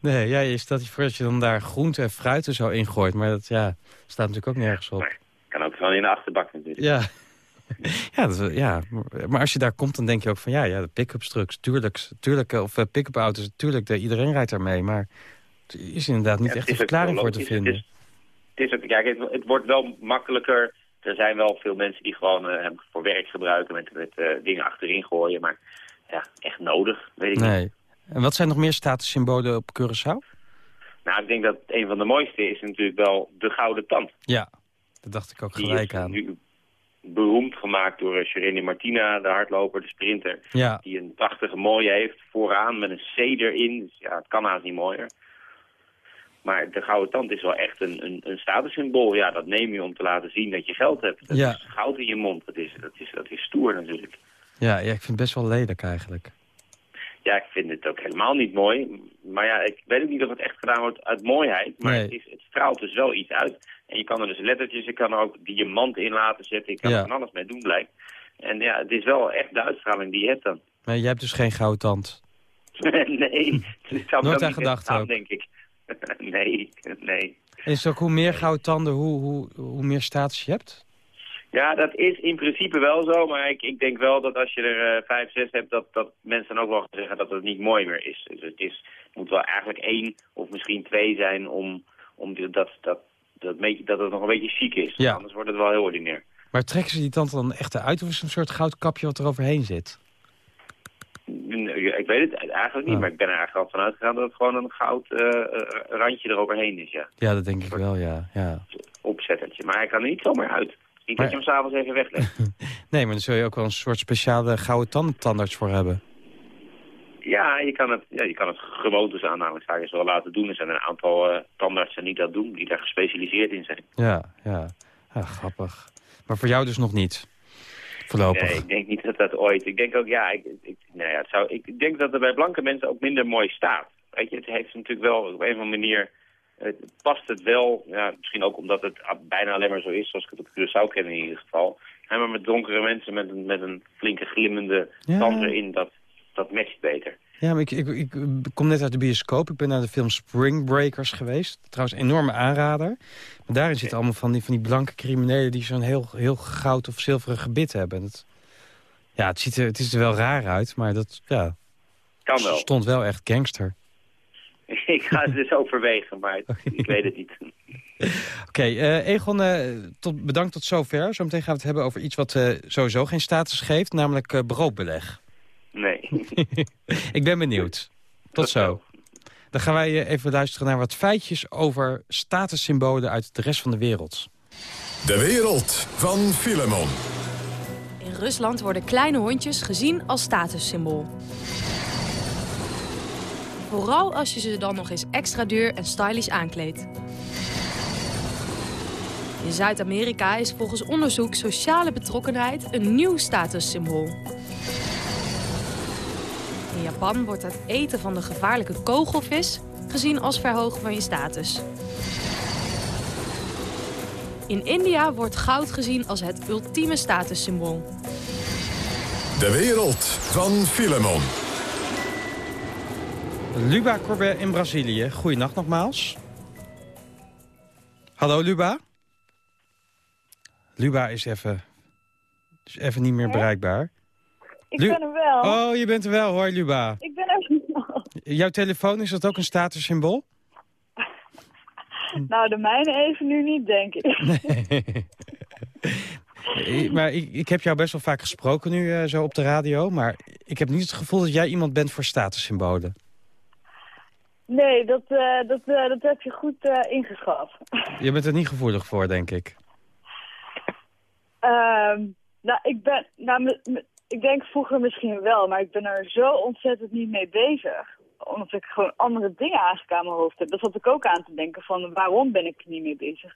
S3: Nee, ja, je stelt je voor dat je dan daar groente en fruit en zo ingooit. Maar dat ja, staat natuurlijk ook nergens op.
S5: Kan ook gewoon in de achterbak natuurlijk.
S3: Ja. Ja, dat, ja, maar als je daar komt, dan denk je ook van... ja, ja de pick-up trucks, tuurlijk, tuurlijk of eh, pick-up auto's, tuurlijk, de, iedereen rijdt daarmee. Maar er is inderdaad niet
S5: Ja,
S3: echt een verklaring voor te
S5: logisch. Het
S3: vinden.
S5: is- Het, is ook, kijk, het, het wordt wel makkelijker. Er zijn wel veel mensen die gewoon eh, hem voor werk gebruiken met, met eh, dingen achterin gooien. Maar ja, echt nodig, weet ik niet.
S3: Nee. En wat zijn nog meer statussymbolen op Curaçao?
S5: Nou, ik denk dat een van de mooiste is natuurlijk wel de gouden tand.
S3: Ja, dat dacht ik ook
S5: Die
S3: gelijk aan.
S5: nu beroemd gemaakt door uh, Shereni Martina, de hardloper, de sprinter.
S3: Ja.
S5: Die een prachtige mooie heeft vooraan met een C erin. Dus ja, het kan haast niet mooier. Maar de gouden tand is wel echt een, een, een statussymbool. Ja, dat neem je om te laten zien dat je geld hebt. Dat
S3: Ja.
S5: is goud in je mond. Dat is, dat, is, dat is stoer natuurlijk.
S3: Ja, ja, ik vind het best wel lelijk eigenlijk.
S5: Ja, ik vind het ook helemaal niet mooi. Maar ja, ik weet ook niet of het echt gedaan wordt uit mooiheid. Maar
S3: Nee.
S5: het, is, het straalt dus wel iets uit. En je kan er dus lettertjes, je kan er ook diamant in laten zetten. Je kan
S3: Ja.
S5: er van alles mee doen, blijkt. En ja, het is wel echt de uitstraling die je hebt dan.
S3: Maar jij hebt dus geen gouden tand.
S5: nee, ik zou
S3: Nooit aan gedacht
S5: denk ik. nee, nee.
S3: Is het ook hoe meer gouden tanden, hoe, hoe, hoe meer status je hebt?
S5: Ja, dat is in principe wel zo, maar ik, ik denk wel dat als je er eh, vijf, zes hebt, dat, dat mensen dan ook wel gaan zeggen dat het niet mooi meer is. Dus het is, moet wel eigenlijk één of misschien twee zijn om, om die- dat, dat, dat, beetje, dat het nog een beetje chic is.
S3: Ja.
S5: Anders wordt het wel heel ordinair.
S3: Maar trekken ze die tand dan echt eruit of is het een soort goudkapje wat er overheen zit?
S5: Nee, Ik weet het eigenlijk niet,
S3: Ah.
S5: maar ik ben er eigenlijk al van uitgegaan dat het gewoon een goud eh, eh, randje eroverheen is, ja.
S3: Ja, dat denk ik wel, ja. ja.
S5: Opzettertje. Maar hij kan er niet zomaar uit. Niet dat je hem s'avonds even weglegt.
S3: Nee, maar dan zul je ook wel een soort speciale gouden tandentandarts voor hebben.
S5: Ja, je kan het, ja, je kan het gewoon tussen aanhalingstekens wel laten doen. Er zijn een aantal eh, tandartsen die dat doen, die daar gespecialiseerd in zijn.
S3: Ja, ja. ja grappig. Maar voor jou dus nog niet? Voorlopig?
S5: Nee, ik denk niet dat dat ooit... Ik denk ook, ja, ik, ik, nou ja, het zou, ik denk dat er bij blanke mensen ook minder mooi staat. Weet je, het heeft natuurlijk wel op een of andere manier... Het past het wel, ja, misschien ook omdat het bijna alleen maar zo is zoals ik het op Curaçao ken in ieder geval. Ja, maar met donkere mensen met een, met een flinke glimmende
S3: Ja.
S5: tand erin, dat, dat matcht beter.
S3: Ja, maar ik, ik, ik kom net uit de bioscoop. Ik ben naar de film Spring Breakers geweest. Trouwens, een enorme aanrader. Maar daarin zitten allemaal van die, van die blanke criminelen... die zo'n heel, heel goud of zilveren gebit hebben. En het, ja, het, ziet er, het is er wel raar uit, maar dat ja,
S5: Kan wel.
S3: stond wel echt gangster.
S5: ik ga het dus overwegen, maar ik weet het niet.
S3: Oké, eh, Egon, eh, tot, bedankt tot zover. Zometeen gaan we het hebben over iets wat eh, sowieso geen status geeft... namelijk broodbeleg.
S5: Nee.
S3: Ik ben benieuwd. Tot zo. Dan gaan wij eh, even luisteren naar wat feitjes over statussymbolen uit de rest van de wereld.
S2: De wereld van Filemon.
S10: In Rusland worden kleine hondjes gezien als statussymbool. Vooral als je ze dan nog eens extra duur en stylish aankleedt. In Zuid-Amerika is volgens onderzoek sociale betrokkenheid een nieuw statussymbool. Japan wordt het eten van de gevaarlijke kogelvis gezien als verhogen van je status. In India wordt goud gezien als het ultieme statussymbool.
S2: De wereld van Filemon.
S3: Luba Corbet in Brazilië. Goeienacht nogmaals. Hallo Luba. Luba is even, is even niet meer bereikbaar.
S6: Ik
S3: Lu-
S6: ben er wel.
S3: Oh, je bent er wel. Hoi Luba.
S6: Ik ben er wel.
S3: Jouw telefoon, is dat ook een statussymbool?
S6: Nou, de mijne even nu niet, denk ik.
S3: Eh, maar ik, ik heb jou best wel vaak gesproken nu eh, zo op de radio. Maar ik heb niet het gevoel dat jij iemand bent voor statussymbolen.
S6: Nee, dat, eh, dat, eh, dat heb je goed eh, ingeschat.
S3: Je bent er niet gevoelig voor, denk ik.
S6: Ehm, nou, ik ben, nou, ik denk vroeger misschien wel, maar ik ben er zo ontzettend niet mee bezig. Omdat ik gewoon andere dingen eigenlijk aan mijn hoofd heb. Daar zat ik ook aan te denken van waarom ben ik er niet mee bezig.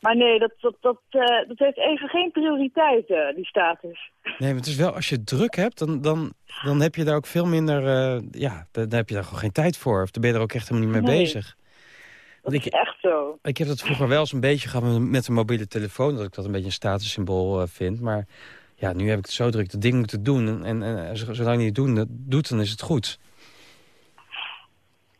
S6: Maar nee, dat, dat, dat, eh, dat heeft even geen prioriteit, die status.
S3: Nee, maar het is wel, als je druk hebt, dan, dan, dan heb je daar ook veel minder... eh, ja, dan, dan heb je daar gewoon geen tijd voor. Of dan ben je er ook echt helemaal niet mee
S6: Nee.
S3: bezig.
S6: Dat
S3: Want
S6: is echt zo.
S3: Ik heb dat vroeger wel eens een beetje gehad met- met een mobiele telefoon... dat ik dat een beetje een statussymbool eh, vind. Maar ja, nu heb ik het zo druk. Dat ding moet het doen. En, en, zolang je het doen, dat doet, dan is het goed.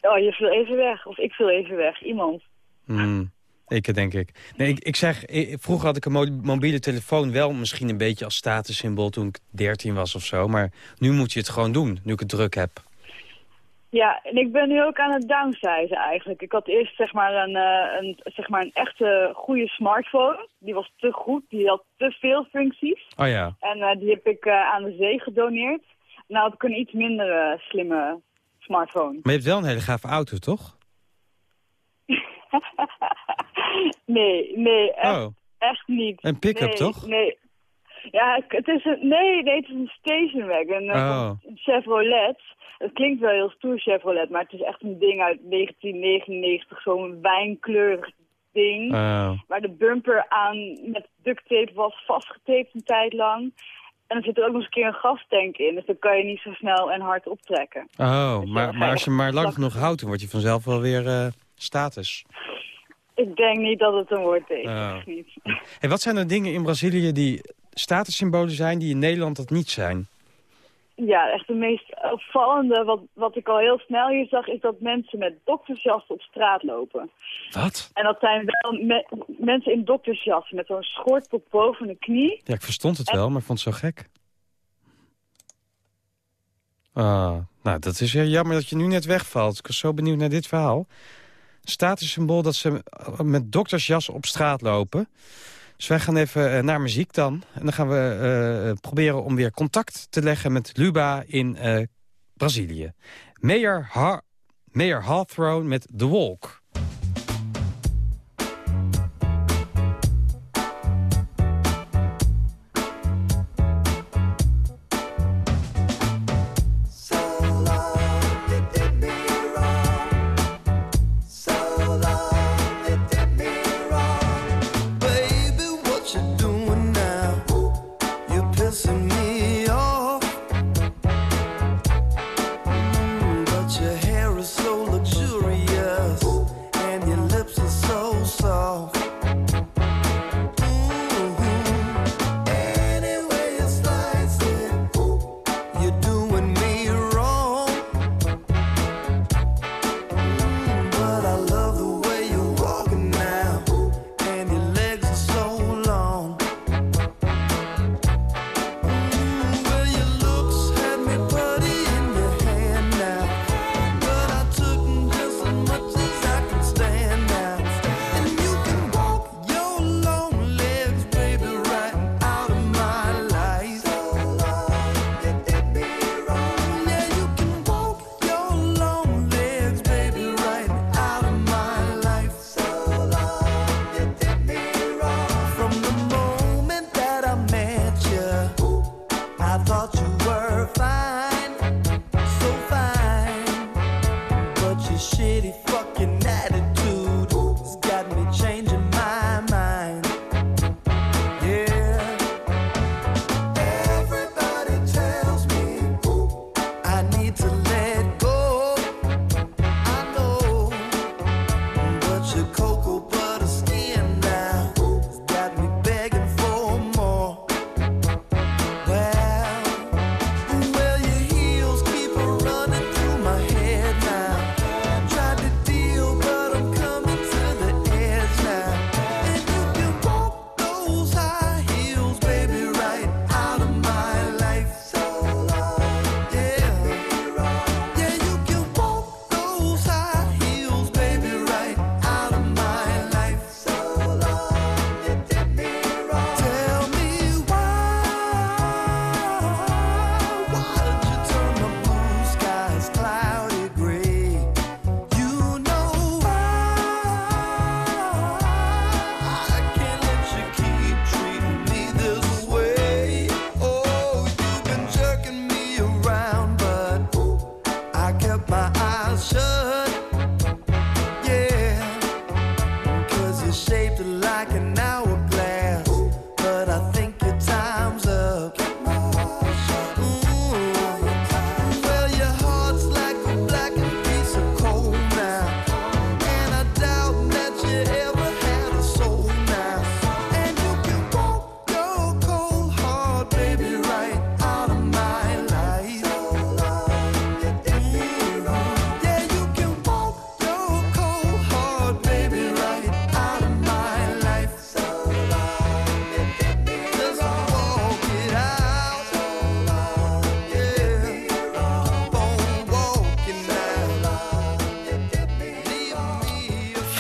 S6: Oh, je viel even weg. Of ik viel even weg. Iemand.
S3: Hmm, ik denk ik. Nee, ik, ik zeg, eh, vroeger had ik een mo- mobiele telefoon wel misschien een beetje als statussymbool... toen ik 13 was of zo. Maar nu moet je het gewoon doen, nu ik het druk heb.
S6: Ja, en ik ben nu ook aan het downsizen eigenlijk. Ik had eerst zeg maar een, eh, een, zeg maar een echte goede smartphone. Die was te goed, die had te veel functies.
S3: Oh ja.
S6: En eh, die heb ik eh, aan de zee gedoneerd. Nou heb ik een iets minder slimme smartphone.
S3: Maar je hebt wel een hele gave auto, toch?
S6: nee, nee, echt,
S3: Oh,
S6: echt niet.
S3: een pick-up,
S6: nee,
S3: toch?
S6: Nee. Ja, het is een, nee, nee, het is een station wagon. eh,
S3: Oh.
S6: Een Chevrolet. Het klinkt wel heel stoer Chevrolet, maar het is echt een ding uit 1999. Zo'n wijnkleurig ding.
S3: Oh.
S6: Waar de bumper aan met duct tape was vastgetaped een tijd lang. En er zit er ook nog eens een keer een gastank in. Dus dan kan je niet zo snel en hard optrekken.
S3: Oh, maar, maar als je maar lang genoeg houdt, dan word je vanzelf wel weer eh, status.
S6: Ik denk niet dat het een woord is.
S3: Oh.
S6: Niet.
S3: Hey, wat zijn er dingen in Brazilië die statussymbolen zijn... die in Nederland dat niet zijn?
S6: Ja, echt de meest opvallende, wat, wat ik al heel snel hier zag, is dat mensen met doktersjassen op straat lopen.
S3: Wat?
S6: En dat zijn wel me- mensen in doktersjassen met zo'n schort tot boven de knie.
S3: Ja, ik verstond het wel, maar ik vond het zo gek. Ah, nou, dat is heel jammer dat je nu net wegvalt. Ik was zo benieuwd naar dit verhaal. Statussymbool dat ze met doktersjassen op straat lopen. Dus wij gaan even eh, naar muziek dan. En dan gaan we eh, proberen om weer contact te leggen met Luba in eh, Brazilië. Mayor, ha Mayor Hawthorne met The Walk.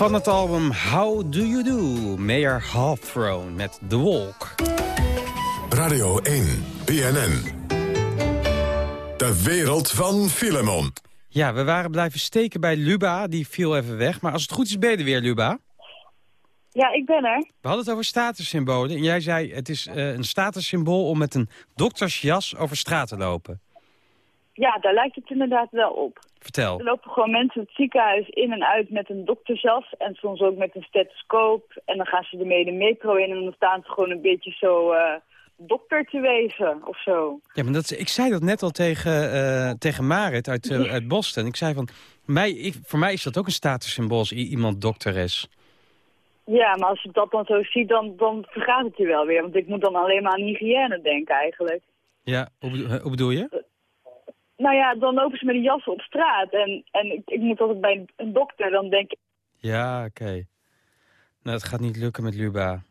S3: Van het album How Do You Do, Mayor Halfthrone met The Walk.
S2: Radio 1, BNN. De wereld van Filemon.
S3: Ja, we waren blijven steken bij Luba, die viel even weg. Maar als het goed is, ben je er weer, Luba.
S6: Ja, ik ben er.
S3: We hadden het over statussymbolen. En jij zei, het is eh, een statussymbool om met een doktersjas over straat te lopen.
S6: Ja, daar lijkt het inderdaad wel op.
S3: Vertel.
S6: Er lopen gewoon mensen het ziekenhuis in en uit met een doktersjas en soms ook met een stethoscoop. En dan gaan ze ermee de metro in en dan staan ze gewoon een beetje zo eh, dokter te wezen of zo.
S3: Ja, maar dat, ik zei dat net al tegen, eh, tegen Marit uit, eh, uit Boston. Ik zei van, mij, ik, voor mij is dat ook een statussymbool als iemand dokter is.
S6: Ja, maar als je dat dan zo ziet, dan, dan vergaat het je wel weer. Want ik moet dan alleen maar aan hygiëne denken eigenlijk.
S3: Ja, hoe bedoel je?
S6: Nou ja, dan lopen ze met een jas op straat. En, en ik, ik moet altijd bij een dokter, dan denk ik...
S3: Ja, oké. Nou, het gaat niet lukken met Luba.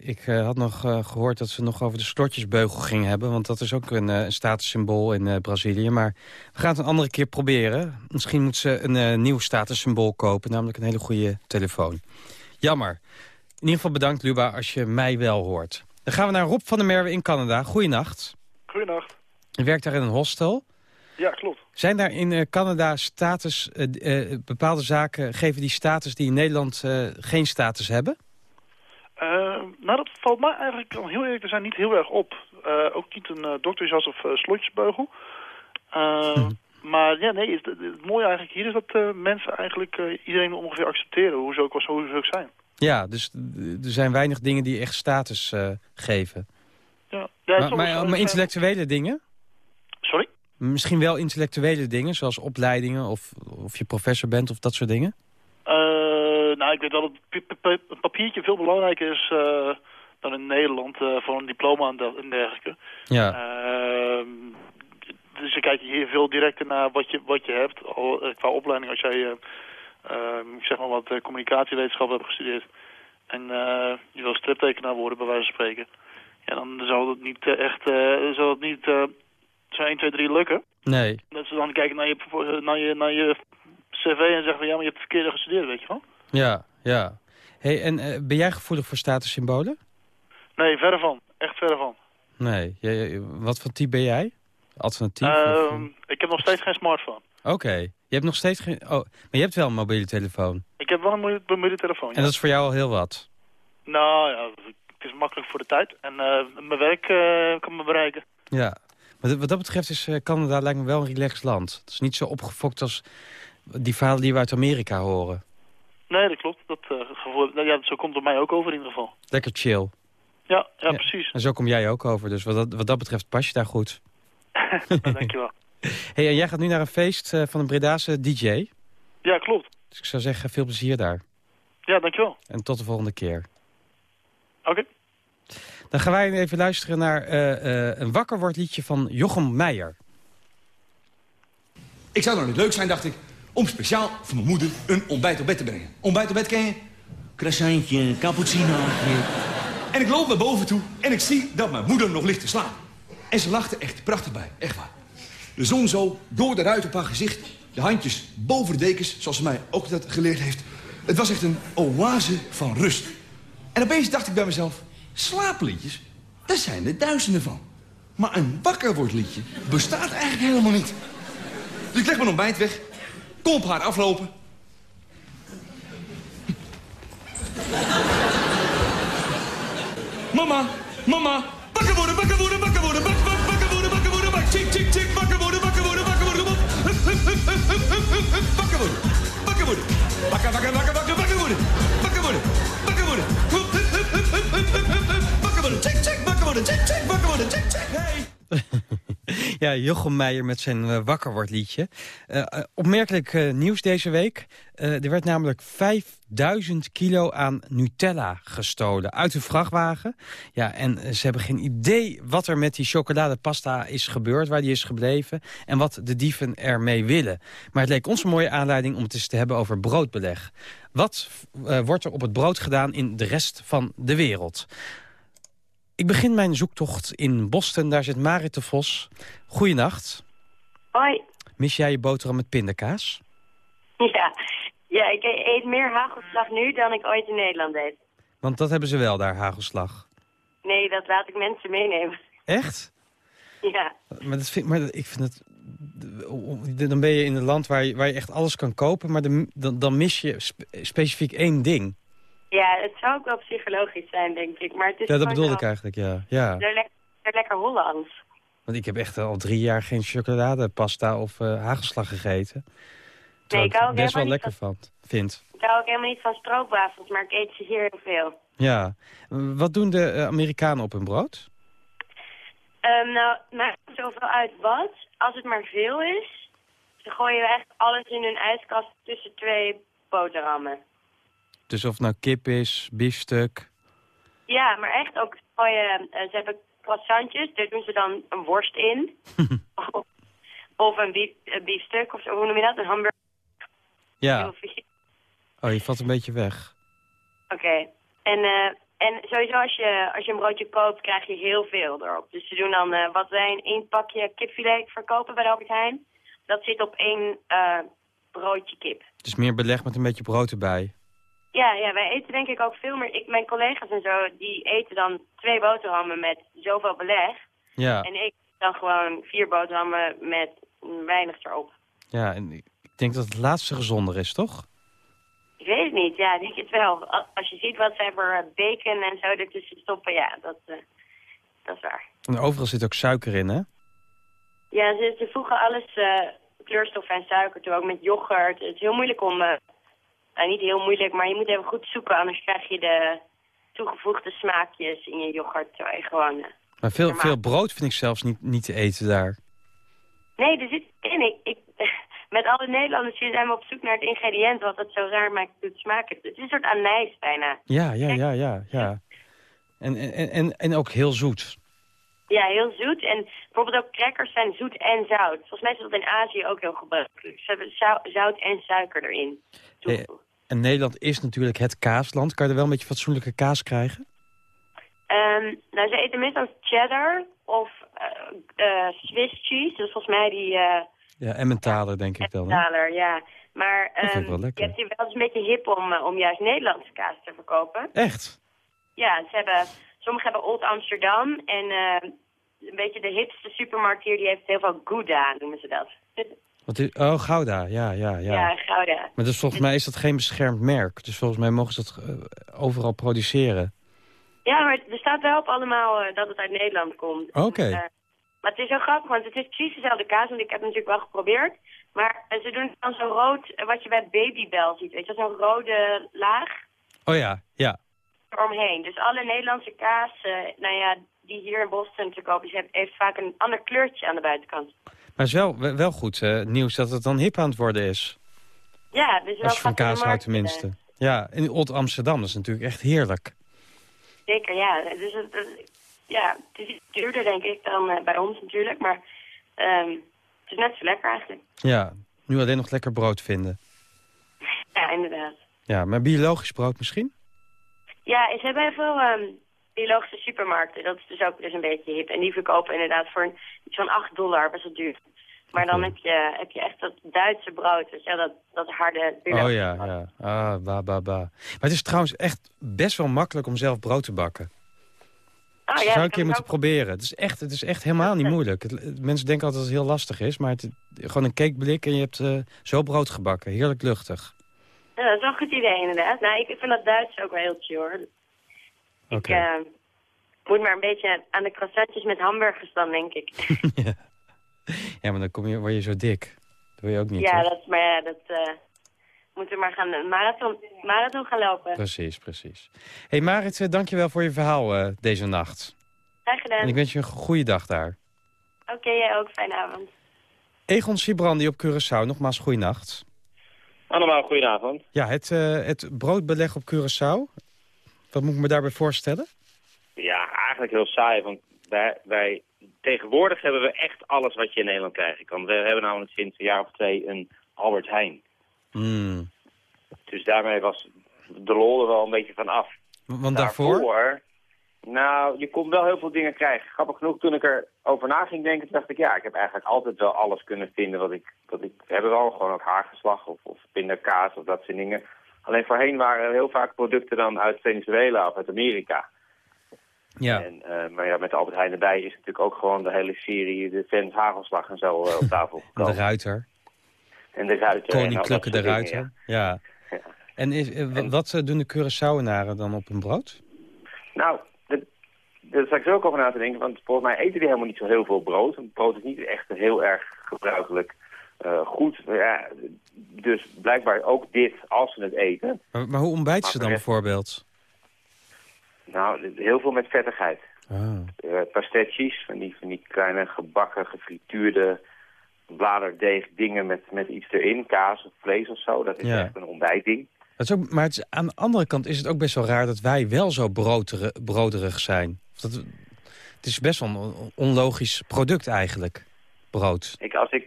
S3: Ik eh, had nog eh, gehoord dat ze nog over de slotjesbeugel gingen hebben. Want dat is ook een, eh, een statussymbool in eh, Brazilië. Maar we gaan het een andere keer proberen. Misschien moet ze een eh, nieuw statussymbool kopen. Namelijk een hele goede telefoon. Jammer. In ieder geval bedankt, Luba, als je mij wel hoort. Dan gaan we naar Rob van der Merwe in Canada. Goeienacht.
S7: Goedenacht.
S3: Je werkt daar in een hostel.
S7: Ja, klopt.
S3: Zijn daar in eh, Canada status, eh, eh, bepaalde zaken, geven die status die in Nederland geen status hebben?
S7: Nou, dat valt mij eigenlijk, om heel eerlijk te zijn, niet heel erg op. Ook niet een doktersjas of slotjesbeugel. Uh, maar ja, nee, het, het, mooie eigenlijk hier is dat mensen eigenlijk iedereen ongeveer accepteren, hoe ze ook, hoe ze ook zijn.
S3: Ja, dus er zijn weinig dingen die echt status geven.
S7: Ja. ja
S3: maar, maar, maar intellectuele dingen?
S7: Sorry?
S3: Misschien wel intellectuele dingen, zoals opleidingen of of je professor bent of dat soort dingen?
S7: Uh, nou, ik weet wel dat een papiertje veel belangrijker is uh, dan in Nederland uh, voor een diploma en, dergelijke.
S3: Ja.
S7: Ehm, dus je kijkt hier veel directer naar wat je, wat je hebt eh, qua opleiding. Als jij, ehm, zeg maar wat communicatiewetenschap hebt gestudeerd en je wil striptekenaar worden, bij wijze van spreken. Ja, dan zal het niet echt, zal het niet zo 1, 2, 3 lukken.
S3: Nee.
S7: Dat ze dan kijken naar je, naar je, naar je cv en zeggen van ja, maar je hebt verkeerde gestudeerd, weet je wel.
S3: Ja, ja. Hey, en uh, ben jij gevoelig voor statussymbolen?
S7: Nee, verre van. Echt verre van.
S3: Nee. Je, wat voor type ben jij? Alternatief?
S7: Uh, of... Ik heb nog steeds geen smartphone.
S3: Oké. Okay. Je hebt nog steeds geen... Oh, maar je hebt wel een mobiele telefoon.
S7: Ik heb wel een mobiele telefoon,
S3: En dat is voor jou al heel wat?
S7: Nou ja, het is makkelijk voor de tijd. En uh, mijn werk uh, kan me bereiken.
S3: Ja. Wat dat betreft is uh, Canada lijkt me wel een relaxed land. Het is niet zo opgefokt als die verhalen die we uit Amerika horen.
S7: Nee, dat klopt. Dat, uh, gevoel, ja, zo komt het mij ook over in ieder geval.
S3: Lekker chill.
S7: Ja, ja, ja, precies.
S3: En zo kom jij ook over. Dus wat dat, wat dat betreft pas je daar goed.
S7: Dankjewel.
S3: hey, en jij gaat nu naar een feest uh, van een Bredaanse DJ.
S7: Ja, klopt.
S3: Dus ik zou zeggen, veel plezier daar.
S7: Ja, dankjewel.
S3: En tot de volgende keer.
S7: Oké. Okay.
S3: Dan gaan wij even luisteren naar uh, een wakker wordt liedje van Jochem Meijer.
S11: Ik zou nou niet leuk zijn, dacht ik, om speciaal voor mijn moeder een ontbijt op bed te brengen. Ontbijt op bed ken je? Croissantje, cappuccinootje. En ik loop naar boven toe en ik zie dat mijn moeder nog ligt te slapen. En ze lachte echt prachtig bij, echt waar. De zon zo door de ruit op haar gezicht. De handjes boven de dekens, zoals ze mij ook dat geleerd heeft. Het was echt een oase van rust. En opeens dacht ik bij mezelf, slaapliedjes, daar zijn er duizenden van. Maar een wakkerwordliedje bestaat eigenlijk helemaal niet. Dus ik leg mijn ontbijt weg, kom op haar aflopen. Mama, mama, wakker worden, wakker worden, wakker worden, bak, bak, wakker worden, wakker worden, bak, tik, wakker worden, wakker worden, wakker worden. Wakker worden, wakker worden, wakker, wakker, wakker, wakker, wakker worden, wakker worden, worden, tik, tik, hey.
S3: Ja, Jochem Meijer met zijn uh, wakker wordt liedje. Uh, uh, opmerkelijk nieuws deze week. er werd namelijk 5000 kilo aan Nutella gestolen uit de vrachtwagen. Ja, en ze hebben geen idee wat er met die chocoladepasta is gebeurd, waar die is gebleven en wat de dieven ermee willen. Maar het leek ons een mooie aanleiding om het eens te hebben over broodbeleg. Wat wordt er op het brood gedaan in de rest van de wereld? Ik begin mijn zoektocht in Boston. Daar zit Marit de Vos. Goeienacht.
S4: Hoi.
S3: Mis jij je boterham met pindakaas?
S4: Ja. Ja, ik eet meer hagelslag nu dan ik ooit in Nederland deed.
S3: Want dat hebben ze wel daar, hagelslag.
S4: Nee, dat laat ik mensen meenemen.
S3: Echt?
S4: Ja.
S3: Maar, dat vind, maar ik vind het... Dan ben je in een land waar je, waar je echt alles kan kopen... maar dan, dan, dan mis je spe- specifiek één ding.
S4: Ja, het zou ook wel psychologisch zijn, denk ik. Maar het is
S3: Ja, dat bedoelde
S4: wel-
S3: ik eigenlijk, ja. ja.
S4: They're le- they're lekker Hollands.
S3: Want ik heb echt al drie jaar geen chocoladepasta of eh, hagelslag gegeten. Terwijl
S4: ik hou ook
S3: best wel lekker van, vind.
S4: Ik hou ook helemaal niet van stroopwafels, maar ik eet ze hier heel veel.
S3: Ja. Wat doen de eh, Amerikanen op hun brood?
S4: Ehm, nou, maakt zoveel uit wat. Als het maar veel is, ze gooien echt alles in hun ijskast tussen twee boterhammen.
S3: Dus of het nou kip is, biefstuk.
S4: Ja, maar echt ook gooien, eh, ze hebben croissantjes, daar doen ze dan een worst in. of, of een, bief, een biefstuk, of zo, hoe noem je dat? Een hamburger.
S3: Ja. Oh, je valt een beetje weg.
S4: Oké. En, eh, en sowieso als je, als je een broodje koopt, krijg je heel veel erop. Dus ze doen dan, eh, wat wij in één pakje kipfilet verkopen bij de Albert Heijn. Dat zit op één broodje kip.
S3: Het is meer beleg met een beetje brood erbij.
S4: Ja, ja, wij eten denk ik ook veel meer. Ik, mijn collega's en zo, die eten dan twee boterhammen met zoveel beleg.
S3: Ja,
S4: En ik dan gewoon vier boterhammen met weinig erop.
S3: ja en ik denk dat het laatste gezonder is, toch?
S4: Ik weet het niet, ja, ik denk het wel. Als- je ziet wat ze voor eh, bacon en zo ertussen stoppen, ja, dat, eh, dat is waar.
S3: En overal zit ook suiker in, hè?
S4: Ja, ze, ze voegen alles eh, kleurstof en suiker toe, ook met yoghurt. Het is heel moeilijk om, nou, niet heel moeilijk, maar je moet even goed zoeken, anders krijg je de toegevoegde smaakjes in je yoghurt. Terwijl je gewoon... eh,
S3: Maar veel,
S4: normaal-
S3: veel brood vind ik zelfs niet, niet te eten daar.
S4: Nee, er zit in. Ik, ik, met alle Nederlanders zijn we op zoek naar het ingrediënt wat het zo raar maakt doet smaken. Het is een soort anijs bijna.
S3: Ja, ja, ja, ja, ja. En, en, en, en ook heel zoet.
S4: Ja, heel zoet. En bijvoorbeeld ook crackers zijn zoet en zout. Volgens mij is dat in Azië ook heel gebruikelijk. Ze hebben zou- zout en suiker erin.
S3: Eh, En Nederland is natuurlijk het kaasland. Kan je er wel een beetje fatsoenlijke kaas krijgen?
S4: Ehm, nou, ze eten meestal cheddar of eh, eh, Swiss cheese. Is volgens mij die eh
S3: Ja, Emmentaler denk ik dan. Hè?
S4: taler, ja. Maar ehm,
S3: wel
S4: je hebt hier wel eens een beetje hip om, om juist Nederlandse kaas te verkopen.
S3: Echt?
S4: Ja, ze hebben, sommigen hebben Old Amsterdam en een beetje de hipste supermarkt hier, die heeft heel veel Gouda, noemen ze dat.
S3: Wat is, oh, Gouda. Ja, ja, ja.
S4: Ja, Gouda.
S3: Maar dus volgens mij is dat geen beschermd merk. Dus volgens mij mogen ze dat eh, overal produceren.
S4: Ja, maar er staat wel op allemaal eh, dat het uit Nederland komt.
S3: Oké.
S4: Eh, maar het is zo grappig, want het is precies dezelfde kaas, want ik heb het natuurlijk wel geprobeerd. Maar ze doen dan zo rood, wat je bij Babybel ziet, weet je, zo'n rode laag
S3: Oh ja, ja.
S4: eromheen. Dus alle Nederlandse kaas, nou ja, die hier in Boston te kopen is, heeft vaak een ander kleurtje aan de buitenkant.
S3: Maar het is wel, wel- goed eh, nieuws dat het dan hip aan het worden is.
S4: Ja, dus wel
S3: Als je van kaas houdt tenminste.
S4: eh,
S3: Ja, in Old Amsterdam, dat is natuurlijk echt heerlijk.
S4: Zeker, ja. Dus het, het- ja, het is duurder denk ik dan eh, bij ons natuurlijk, maar ehm, het is net zo lekker eigenlijk.
S3: Ja, nu alleen nog lekker brood vinden.
S4: Ja, inderdaad.
S3: Ja, maar biologisch brood misschien?
S4: Ja, ze hebben heel veel ehm, biologische supermarkten. Dat is dus ook dus een beetje hip. En die verkopen inderdaad voor een, iets van 8 dollar, best wel duur. Maar dan heb je, heb je echt dat Duitse brood, dus ja, dat, dat harde
S3: Oh ja, ja. Ah, ba, ba, ba. Maar het is trouwens echt best wel makkelijk om zelf brood te bakken. Dat
S4: ja,
S3: zou ik een keer
S4: kan ik
S3: moeten
S4: ook.
S3: proberen. Het is echt, het is echt helemaal niet moeilijk. Het- het- mensen denken altijd dat het heel lastig is, maar het, gewoon een cakeblik en je hebt eh, zo brood gebakken. Heerlijk luchtig.
S4: Ja, dat is wel een goed idee inderdaad. Nou, ik vind dat Duits ook wel heel chill hoor.
S3: Oké.
S4: Ik eh, moet maar een beetje aan de croissantjes met hamburgers dan, denk ik.
S3: Ja, maar dan kom je, word je zo dik. Dat wil je ook niet,
S4: ja,
S3: toch?
S4: dat, maar ja, dat eh, moeten we maar gaan een marathon, marathon gaan lopen.
S3: Precies, precies. hey Marit, eh, dankjewel voor je verhaal eh, deze nacht.
S4: Graag gedaan.
S3: En ik wens je een goede dag daar.
S4: Oké, jij ook. Fijne avond.
S3: Egon Sibrandi op Curaçao, nogmaals goeienacht.
S5: Allemaal goedenavond.
S3: Ja, het, eh, het broodbeleg op Curaçao. Wat moet ik me daarbij voorstellen?
S5: Ja, eigenlijk heel saai, want wij, wij, tegenwoordig hebben we echt alles wat je in Nederland krijgen kan. We hebben namelijk sinds een jaar of twee een Albert Heijn.
S3: Mm.
S5: Dus daarmee was de lol er wel een beetje van af.
S3: Want daarvoor?
S5: Nou, je kon wel heel veel dingen krijgen. Grappig genoeg, toen ik erover na ging denken, dacht ik, ja, ik heb eigenlijk altijd wel alles kunnen vinden wat ik, wat ik we hebben wel gewoon ook haargeslag of, of pindakaas of dat soort dingen. Alleen voorheen waren er heel vaak producten dan uit Venezuela of uit Amerika.
S3: Ja.
S5: En, eh, maar ja, met de Albert Heijn erbij is natuurlijk ook gewoon de hele serie, de Vens Hagelslag en zo eh, op tafel
S3: En
S5: gekomen.
S3: de ruiter.
S5: En de ruiter.
S3: Koninklijke de
S5: dingen,
S3: ruiter. Ja. En is, eh, wa- wat doen de Curaçaoenaren dan op hun brood?
S5: Nou, dat- daar sta ik zo ook over na te denken, want volgens mij eten die helemaal niet zo heel veel brood. Want brood is niet echt heel erg gebruikelijk goed. Ja, dus blijkbaar ook dit als ze het eten.
S3: Maar, maar hoe ontbijten ze dan bijvoorbeeld?
S5: Nou, heel veel met vettigheid.
S3: Ah.
S5: Uh, pastetjes, van die, van die kleine gebakken, gefrituurde bladerdeeg dingen met, met iets erin. Kaas of vlees of zo. Dat is
S3: Ja.
S5: echt een ontbijtding.
S3: Dat is ook, maar is, aan de andere kant is het ook best wel raar dat wij wel zo broodere- broderig zijn. Dat, het is best wel een on- onlogisch product eigenlijk, brood.
S5: Ik, als ik,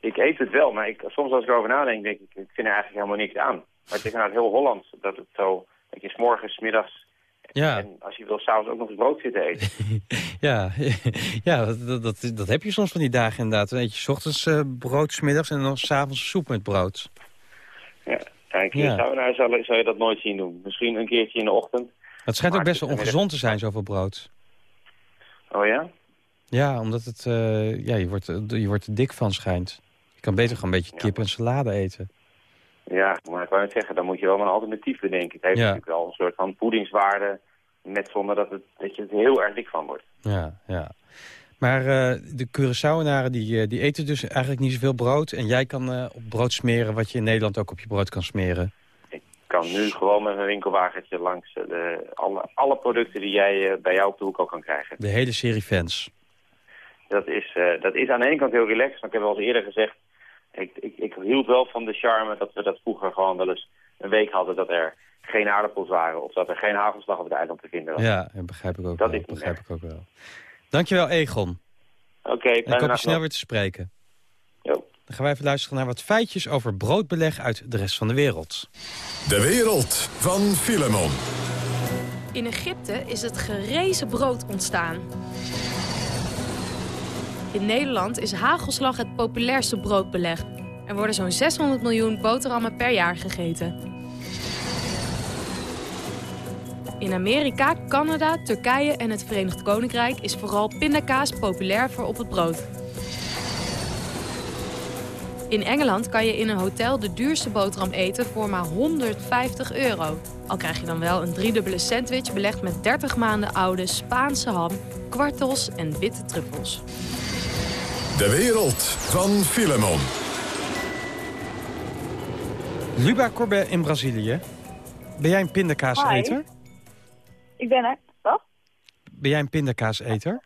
S5: ik eet het wel, maar ik, soms als ik erover nadenk, denk ik, ik vind er eigenlijk helemaal niks aan. Maar het is inderdaad heel Hollands dat het zo, dat je 's morgens, 's middags
S3: Ja,
S5: en als je wil s'avonds ook nog eens brood zitten eten.
S3: ja, ja dat, dat, dat, heb je soms van die dagen inderdaad. Dan eet je 's ochtends eh, brood, 's middags en dan s'avonds soep met brood.
S5: ja.
S3: Ja.
S5: zou, nou, zou, zou je dat nooit zien doen. Misschien een keertje in de ochtend.
S3: Het schijnt ook best wel ongezond te zijn, zoveel brood.
S5: Oh ja?
S3: Ja, omdat het, eh, ja, je, wordt, je wordt er dik van schijnt. Je kan beter gewoon een beetje kip en salade eten.
S5: Ja, maar ik wou net zeggen, dan moet je wel een alternatief bedenken. Het heeft
S3: Ja.
S5: natuurlijk wel een soort van voedingswaarde, net zonder dat, het, dat je er heel erg dik van wordt.
S3: Ja, ja. Maar eh, de Curaçaoenaren die, eh, die eten dus eigenlijk niet zoveel brood. En jij kan eh, op brood smeren wat je in Nederland ook op je brood kan smeren.
S5: Ik kan nu gewoon met een winkelwagentje langs de, alle, alle producten die jij bij jou op de hoek ook kan krijgen.
S3: De hele serie fans.
S5: Dat is, dat is aan de ene kant heel relaxed, maar ik heb wel eens eerder gezegd... Ik, ik, ik hield wel van de charme dat we dat vroeger gewoon wel eens een week hadden... dat er geen aardappels waren of dat er geen hagelslag op het eiland te vinden was.
S3: Ja, dat begrijp ik ook
S5: Dat
S3: wel. begrijp ik ook wel. Dankjewel, Egon.
S5: Oké,
S3: En ik hoop je snel
S5: nog.
S3: weer te spreken.
S5: Jo.
S3: Dan gaan wij even luisteren naar wat feitjes over broodbeleg uit de rest van de wereld.
S2: De wereld van Filemon.
S10: In Egypte is het gerezen brood ontstaan. In Nederland is hagelslag het populairste broodbeleg. Er worden zo'n 600 miljoen boterhammen per jaar gegeten. In Amerika, Canada, Turkije en het Verenigd Koninkrijk is vooral pindakaas populair voor op het brood. In Engeland kan je in een hotel de duurste boterham eten voor maar 150 euro. Al krijg je dan wel een driedubbele sandwich belegd met 30 maanden oude Spaanse ham, kwartels en witte truffels.
S2: De wereld van Filemon.
S3: Luba Corbet in Brazilië. Ben jij een pindakaaseter?
S6: Ik ben er. Wat?
S3: Ben jij een pindakaaseter?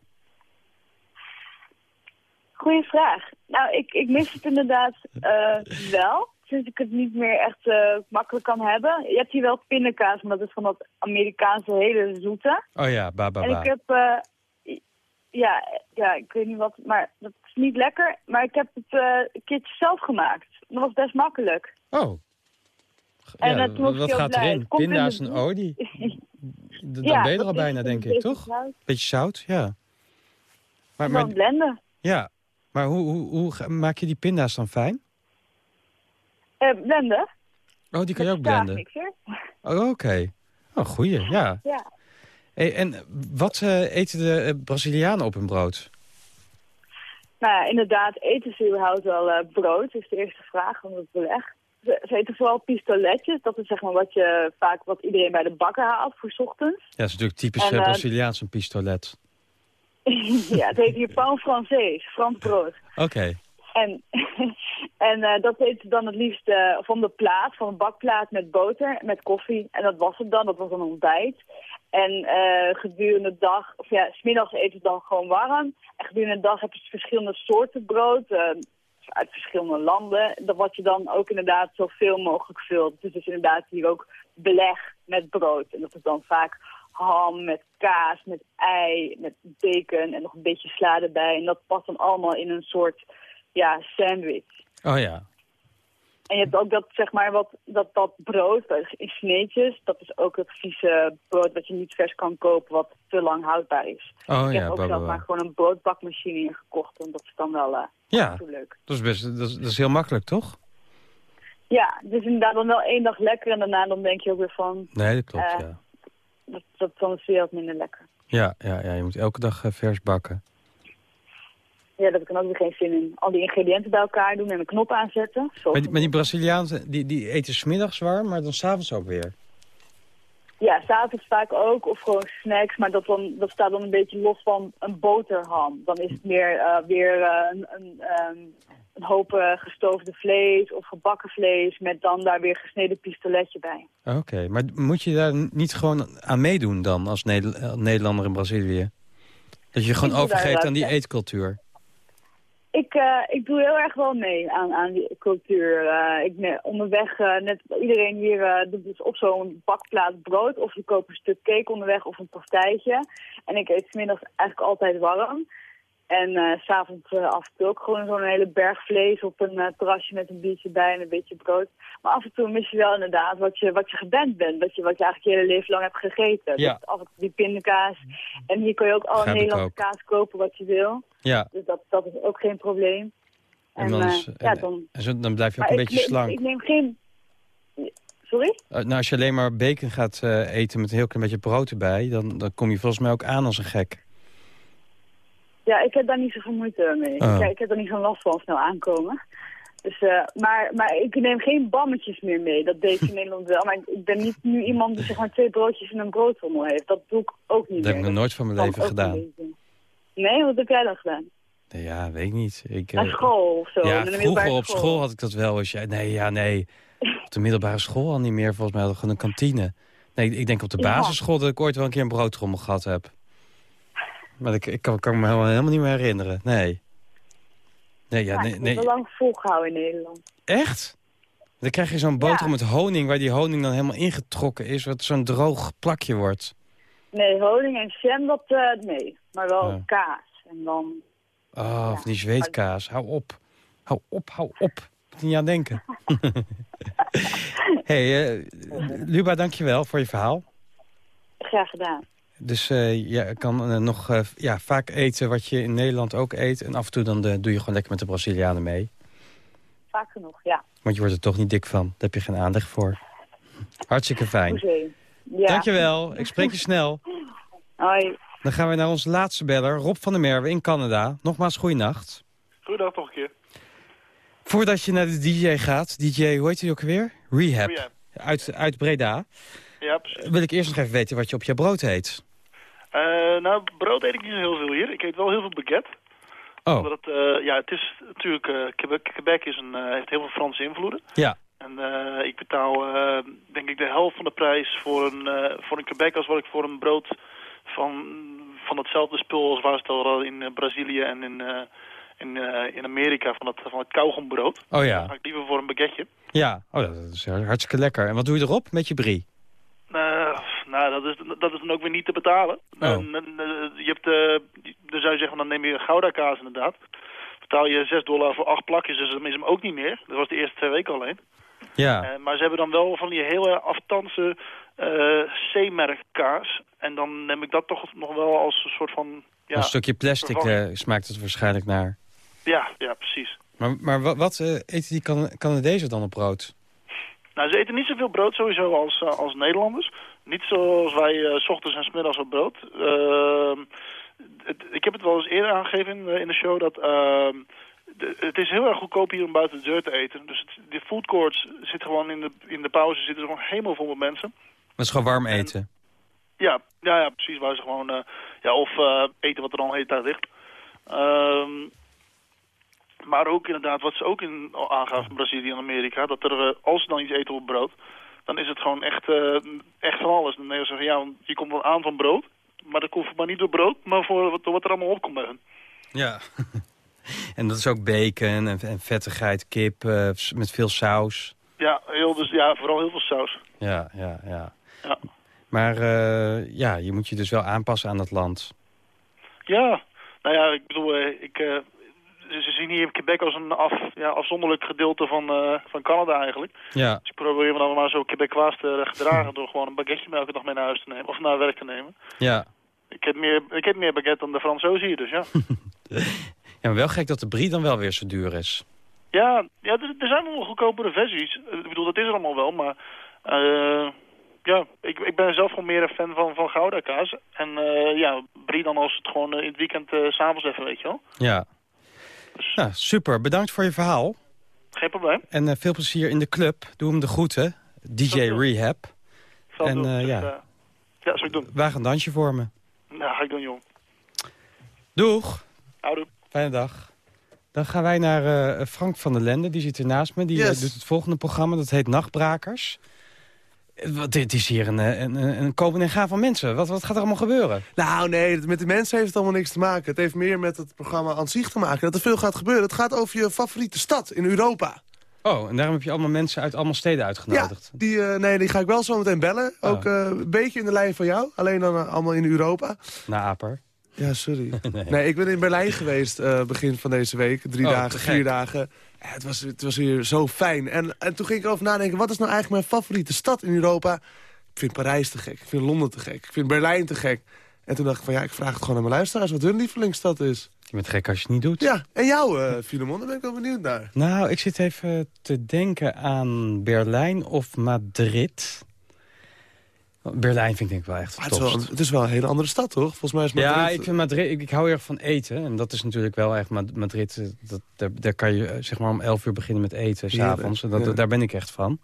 S6: Goeie vraag. Nou, ik, ik mis het inderdaad eh, wel. Sinds ik het niet meer echt eh, makkelijk kan hebben. Je hebt hier wel pindakaas, maar dat is van dat Amerikaanse hele zoete.
S3: Oh ja, ba ba
S6: En
S3: ba.
S6: ik heb, eh, ja, ja, ik weet niet wat, maar dat niet lekker. Maar ik heb het eh, een keertje zelf gemaakt. Dat was best makkelijk.
S3: Oh.
S6: En,
S3: Ja,
S6: toen
S3: wat gaat erin? Pinda's en olie? Dan
S6: Ja,
S3: ben je er al bijna, denk ik, toch? Beetje zout, ja. Maar, maar,
S6: blenden.
S3: ja. maar hoe, hoe, hoe maak je die pinda's dan fijn?
S6: Eh, blenden.
S3: Oh, die kan je ook blenden. Oh, oké. Oh, goeie, ja.
S6: Ja.
S3: Hey, en wat eh, eten de Brazilianen op hun brood?
S6: Nou ja, inderdaad, eten ze überhaupt wel eh, brood, is de eerste vraag van het beleg. Ze, ze eten vooral pistoletjes, dat is zeg maar wat je vaak wat iedereen bij de bakker haalt voor 's ochtends.
S3: Ja, dat is natuurlijk typisch
S6: En,
S3: eh, Braziliaans een pistolet.
S6: ja, het heet hier pain français, Frans brood.
S3: Oké.
S6: En, en dat eten ze dan het liefst van de plaat, van een bakplaat met boter, met koffie. En dat was het dan, dat was een ontbijt. En eh, gedurende de dag, of ja, smiddags eten ze dan gewoon warm. En gedurende de dag heb je verschillende soorten brood, eh, uit verschillende landen. Dat wat je dan ook inderdaad zoveel mogelijk vult. Dus, dus inderdaad hier ook beleg met brood. En dat is dan vaak ham met kaas, met ei, met bacon en nog een beetje sla erbij. En dat past dan allemaal in een soort ja, sandwich.
S3: Oh ja.
S6: En je hebt ook dat, zeg maar, wat, dat, dat brood dat in sneetjes. Dat is ook het vieze brood wat je niet vers kan kopen, wat te lang houdbaar is.
S3: Oh
S6: ik
S3: ja,
S6: heb ook zelf maar gewoon een broodbakmachine hier gekocht. En dat is dan wel eh
S3: Ja,
S6: leuk.
S3: dat is, best, dat, is, dat is heel makkelijk, toch?
S6: Ja, is inderdaad dan wel één dag lekker. En daarna dan denk je ook weer van...
S3: Nee, dat klopt,
S6: eh,
S3: ja.
S6: Dat, dat dan is weer wat minder lekker.
S3: Ja, ja, ja, je moet elke dag eh, vers bakken.
S6: Ja, heb ik dan ook weer geen zin in. Al die ingrediënten bij elkaar doen en een knop aanzetten.
S3: Maar die, maar die Braziliaanse, die, die eten smiddags warm, maar dan s'avonds ook weer.
S6: Ja, s'avonds vaak ook. Of gewoon snacks. Maar dat, dan, dat staat dan een beetje los van een boterham. Dan is het meer eh, weer eh, een, een, ehm, een hoop eh, gestoofde vlees of gebakken vlees. Met dan daar weer gesneden pistoletje bij.
S3: Oké, maar moet je daar niet gewoon aan meedoen dan als Neder- Nederlander in Brazilië? Dat je gewoon overgeeft aan die eetcultuur.
S6: Ik, eh, ik doe heel erg wel mee aan, aan die cultuur. Eh, ik ne- onderweg, eh, net iedereen hier doet dus op zo'n bakplaat brood. Of je koopt een stuk cake onderweg of een pastijtje. En ik eet 's middags eigenlijk altijd warm. En s s'avonds eh, af en toe ook gewoon zo'n hele berg vlees op een eh, terrasje met een biertje bij en een beetje brood. Maar af en toe mis je wel inderdaad wat je, wat je gewend bent. Wat je, wat je eigenlijk je hele leven lang hebt gegeten.
S3: Ja.
S6: Dus af en toe die pindakaas. En hier kun je ook alle Nederlandse
S3: ook.
S6: kaas kopen wat je wil.
S3: Ja,
S6: Dus dat, dat is ook geen probleem.
S3: en
S6: En,
S3: dan,
S6: ja, dan...
S3: en dan blijf je ook een beetje
S6: neem-
S3: slank.
S6: Ik neem geen... Sorry?
S3: Nou, als je alleen maar bacon gaat eten met een heel klein beetje brood erbij... Dan, dan kom je volgens mij ook aan als een gek.
S6: Ja, ik heb daar niet zoveel moeite mee.
S3: Oh.
S6: Ja, ik heb er niet zo'n last van snel aankomen. Dus, eh, maar, maar ik neem geen bammetjes meer mee. Dat deed je in Nederland wel. Maar ik ben niet nu iemand die zeg maar twee broodjes in een broodtrommel heeft. Dat doe ik ook niet
S3: Dat heb ik
S6: meer.
S3: nog nooit van mijn leven gedaan.
S6: Nee, wat heb jij dan gedaan?
S3: Ja, weet ik niet. Ik, eh,
S6: school of zo?
S3: Ja, vroeger op school had ik dat wel. Als je, nee, ja, nee. Op de middelbare school al niet meer. Volgens mij hadden we gewoon een kantine. Nee, ik denk op de basisschool dat ik ooit wel een keer een broodtrommel gehad heb. Maar ik, ik kan, kan me helemaal, helemaal niet meer herinneren. Nee. Nee, ja,
S6: Ja,
S3: nee,
S6: ik heb
S3: nee.
S6: lang volgehouden in Nederland.
S3: Echt? Dan krijg je zo'n boterham met honing... waar die honing dan helemaal ingetrokken is... wat zo'n droog plakje wordt.
S6: Nee, honing en jam, dat eh, nee. Maar wel
S3: Ja.
S6: kaas. En dan...
S3: Oh, of die zweetkaas. Hou op. Hou op, hou op. Moet niet aan denken. hey, eh, Luba, dankjewel voor je verhaal.
S6: Graag gedaan.
S3: Dus eh, je kan eh, nog eh, ja, vaak eten wat je in Nederland ook eet. En af en toe dan doe je gewoon lekker met de Brazilianen mee.
S6: Vaak genoeg, ja.
S3: Want je wordt er toch niet dik van. Daar heb je geen aandacht voor. Hartstikke fijn.
S6: Ja.
S3: Dankjewel. Ik spreek je snel.
S6: Hoi.
S3: Dan gaan we naar onze laatste beller, Rob van der Merwe in Canada. Nogmaals, goeienacht.
S7: Goedendag nog een keer.
S3: Voordat je naar de DJ gaat, DJ, hoe heet hij ook weer? Rehab.
S7: Rehab.
S3: Uit, uit Breda.
S7: Ja, precies.
S3: Wil ik eerst nog even weten wat je op je brood eet.
S7: Eh, nou, brood eet ik niet zo heel veel hier. Ik eet wel heel veel baguette.
S3: Oh,
S7: Omdat het, eh, ja, het is natuurlijk, eh, Quebec, Quebec is een, heeft heel veel Franse invloeden.
S3: ja.
S7: En ik betaal, denk ik, de helft van de prijs voor een, voor een Quebec als wat ik voor een brood van, van hetzelfde spul als waar ze het in Brazilië en in, in, in Amerika van het, van het kauwgombrood.
S3: Oh
S7: Dan
S3: ja.
S7: ga ik liever voor een baguette.
S3: Ja, oh, dat is hartstikke lekker. En wat doe je erop? Met je brie?
S7: Eh, nou, dat is, dat is dan ook weer niet te betalen.
S3: Oh.
S7: En, eh, je hebt, eh, dan zou je zeggen, dan neem je Gouda kaas inderdaad. Betaal je 6 dollar voor 8 plakjes, dus dan is hem ook niet meer. Dat was de eerste twee weken alleen.
S3: Ja.
S7: Eh, maar ze hebben dan wel van die hele aftanse C-merk kaas. En dan neem ik dat toch nog wel als een soort van... Ja,
S3: een stukje plastic smaakt het waarschijnlijk naar.
S7: ja, ja, precies.
S3: Maar, maar wat, wat eten die Can Canadezen dan op brood?
S7: Nou, ze eten niet zoveel brood sowieso als, eh, als Nederlanders. Niet zoals wij eh, s ochtends en s middags op brood. Ehm, het- ik heb het wel eens eerder aangegeven in, eh, in de show dat... ehm, de- het is heel erg goedkoop hier om buiten de deur te eten. Dus het, de food courts zitten gewoon in de, in de pauze zitten er gewoon helemaal vol met mensen.
S3: Dat is gewoon warm eten.
S7: Ja, ja, ja precies. Waar ze gewoon, ja, of eten wat er al een hele tijd ligt. Ehm, maar ook inderdaad, wat ze ook in, in Brazilië en Amerika, dat er, eh, als ze dan iets eten op brood, dan is het gewoon echt, eh, echt van alles. Dan zeggen ze, ja, je komt wel aan van brood, maar dat komt maar niet door brood, maar voor wat, wat er allemaal opkomt bij.
S3: Ja. en dat is ook bacon en, en vettigheid, kip eh, met veel saus.
S7: Ja, heel, dus, ja, vooral heel veel saus.
S3: Ja, ja, ja.
S7: Ja.
S3: Maar ja, je moet je dus wel aanpassen aan dat land.
S7: Ja, nou ja, ik bedoel, ik, ze, zien hier Quebec als een af, ja, afzonderlijk gedeelte van, eh, van Canada eigenlijk.
S3: Ja.
S7: Dus ik probeer me dan maar zo Quebecois te gedragen door gewoon een baguette elke dag mee naar huis te nemen. Of naar werk te nemen.
S3: Ja.
S7: Ik heb meer, ik heb meer baguette dan de Fransozen hier, dus ja.
S3: ja, maar wel gek dat de brie dan wel weer zo duur is.
S7: ja, ja er, er zijn wel goedkopere versies. Eh, Ik bedoel, dat is er allemaal wel, maar... eh, ja, ik, ik ben zelf gewoon meer een fan van, van Gouda kaas. En eh, ja, brie dan als het gewoon eh, in het weekend eh, s s'avonds even, weet je wel.
S3: Ja. Nou, super. Bedankt voor je verhaal.
S7: Geen probleem.
S3: En eh, veel plezier in de club. Doe hem de groeten. DJ Rehab.
S7: Zal
S3: En
S7: doen.
S3: eh,
S7: Dus,
S3: ja,
S7: eh, ja, zal ik doen.
S3: waag een dansje voor me.
S7: Nou, ga ik doen, joh.
S3: Doeg.
S7: Houdoe.
S3: Fijne dag. Dan gaan wij naar eh, Frank van der Lende. Die zit hier naast me. Die
S12: Yes.
S3: doet het volgende programma. Dat heet Nachtbrakers. Wat- Dit is hier een, eh, een, een, komen en gaan van mensen. Wat, wat gaat er allemaal gebeuren?
S12: Nou nee, met de mensen heeft het allemaal niks te maken. Het heeft meer met het programma aan zich te maken. Dat er veel gaat gebeuren. Het gaat over je favoriete stad in Europa.
S3: Oh, en daarom heb je allemaal mensen uit allemaal steden uitgenodigd.
S12: Ja, die, eh, nee, die ga ik wel zo meteen bellen.
S3: Oh.
S12: Ook eh, een beetje in de lijn van jou. Alleen dan allemaal in Europa.
S3: Na Aper.
S12: Ja, sorry.
S3: Nee.
S12: nee. ik ben in Berlijn geweest begin van deze week. Drie
S3: Oh,
S12: dagen, vier dagen. Het, was, het was hier zo fijn. En, en toen ging ik erover nadenken, wat is nou eigenlijk mijn favoriete stad in Europa? Ik vind Parijs te gek, ik vind Londen te gek, ik vind Berlijn te gek. En toen dacht ik van ja, ik vraag het gewoon aan mijn luisteraars wat hun lievelingsstad is.
S3: Je bent gek als je het niet doet.
S12: Ja, en jou, eh Filemon, daar ben ik wel benieuwd naar.
S3: Nou, ik zit even te denken aan Berlijn of Madrid. Berlijn vind ik denk wel echt het
S12: is wel, het is wel een hele andere stad, toch? Volgens mij is Madrid...
S3: Ja, ik vind Madrid. Ik, ik hou erg van eten. En dat is natuurlijk wel echt Ma- Madrid. eh, Dat, daar, daar kan je eh, zeg maar om 11 uur beginnen met eten, s'avonds. Dat,
S12: ja.
S3: Daar ben ik echt van.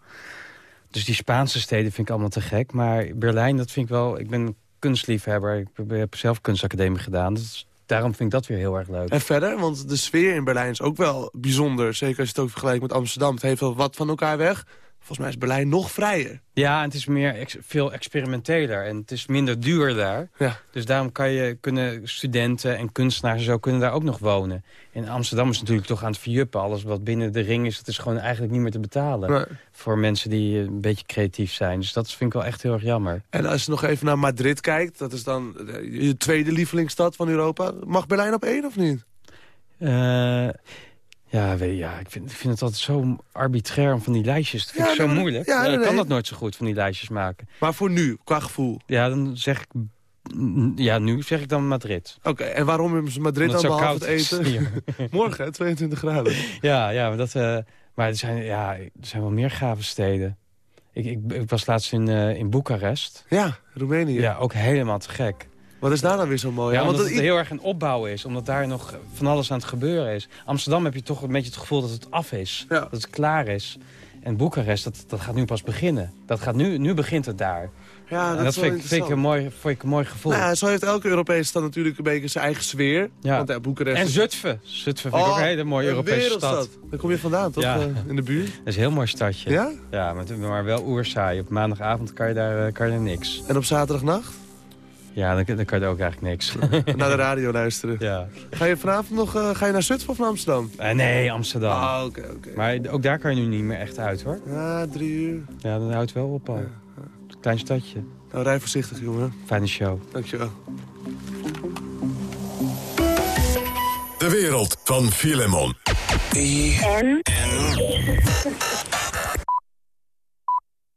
S3: Dus die Spaanse steden vind ik allemaal te gek. Maar Berlijn, dat vind ik wel... Ik ben kunstliefhebber. Ik heb zelf kunstacademie gedaan. Dus daarom vind ik dat weer heel erg leuk.
S12: En verder, want de sfeer in Berlijn is ook wel bijzonder. Zeker als je het ook vergelijkt met Amsterdam. Het heeft wel wat van elkaar weg. Volgens mij is Berlijn nog vrijer.
S3: Ja, en het is meer ex- veel experimenteler en het is minder duur daar.
S12: Ja.
S3: Dus daarom kan je, kunnen studenten en kunstenaars en zo kunnen daar ook nog wonen. In Amsterdam is natuurlijk toch aan het verjuppen. Alles wat binnen de ring is, dat is gewoon eigenlijk niet meer te betalen.
S12: Nee.
S3: Voor mensen die eh, een beetje creatief zijn. Dus dat vind ik wel echt heel erg jammer.
S12: En als je nog even naar Madrid kijkt, dat is dan eh, je tweede lievelingsstad van Europa. Mag Berlijn op één of niet?
S3: Eh, ja, weet, ja ik, vind, ik vind het altijd zo arbitrair om van die lijstjes. Dat vind
S12: Ja,
S3: ik zo moeilijk.
S12: ja,
S3: Ja,
S12: nee,
S3: ik kan dat nooit zo goed, van die lijstjes maken.
S12: Maar voor nu, qua gevoel.
S3: Ja, dan zeg ik... Ja, nu zeg ik dan Madrid.
S12: Oké, en waarom hebben ze Madrid dan behalve
S3: koud is
S12: eten? Morgen, hè, 22 graden.
S3: Ja, ja maar, dat, eh, maar er, zijn, ja, er zijn wel meer gave steden. Ik, ik, ik was laatst in, eh, in Boekarest.
S12: Ja, Roemenië.
S3: Ja, ook helemaal te gek.
S12: Wat is daar dan weer zo mooi?
S3: Ja,
S12: aan?
S3: omdat
S12: dat
S3: het heel erg een opbouw is. Omdat daar nog van alles aan het gebeuren is. Amsterdam heb je toch een beetje het gevoel dat het af is.
S12: Ja.
S3: Dat het klaar is. En Boekarest, dat, dat gaat nu pas beginnen. Dat gaat nu, nu begint het daar.
S12: Ja, dat,
S3: en dat vind, ik, vind ik een mooi, vind ik een mooi gevoel.
S12: Nou ja, zo heeft elke Europese stad natuurlijk een beetje zijn eigen sfeer.
S3: Ja.
S12: Want ja, Boekarest
S3: en Zutphen. Zutphen vind ik ook een hele mooie
S12: een
S3: Europese
S12: wereldstad.
S3: stad.
S12: Daar kom je vandaan, toch?
S3: Ja.
S12: Eh, in de buurt.
S3: Dat is een heel mooi stadje.
S12: Ja?
S3: Ja, maar, maar wel oerzaai. Op maandagavond kan je daar, eh, kan je daar niks.
S12: En op zaterdagnacht?
S3: Ja, dan, dan kan je er ook eigenlijk niks.
S12: Naar de radio luisteren.
S3: ja.
S12: Ga je vanavond nog eh, ga je naar Zutphen of naar Amsterdam?
S3: Eh, nee, Amsterdam.
S12: Ah, oké, oké.
S3: Maar ook daar kan je nu niet meer echt uit, hoor.
S12: Ja, drie uur.
S3: Ja, dan houdt het wel op al. Klein stadje.
S12: Nou, rij voorzichtig, jongen.
S3: Fijne show.
S12: Dankjewel.
S2: De wereld van Filemon.
S13: En?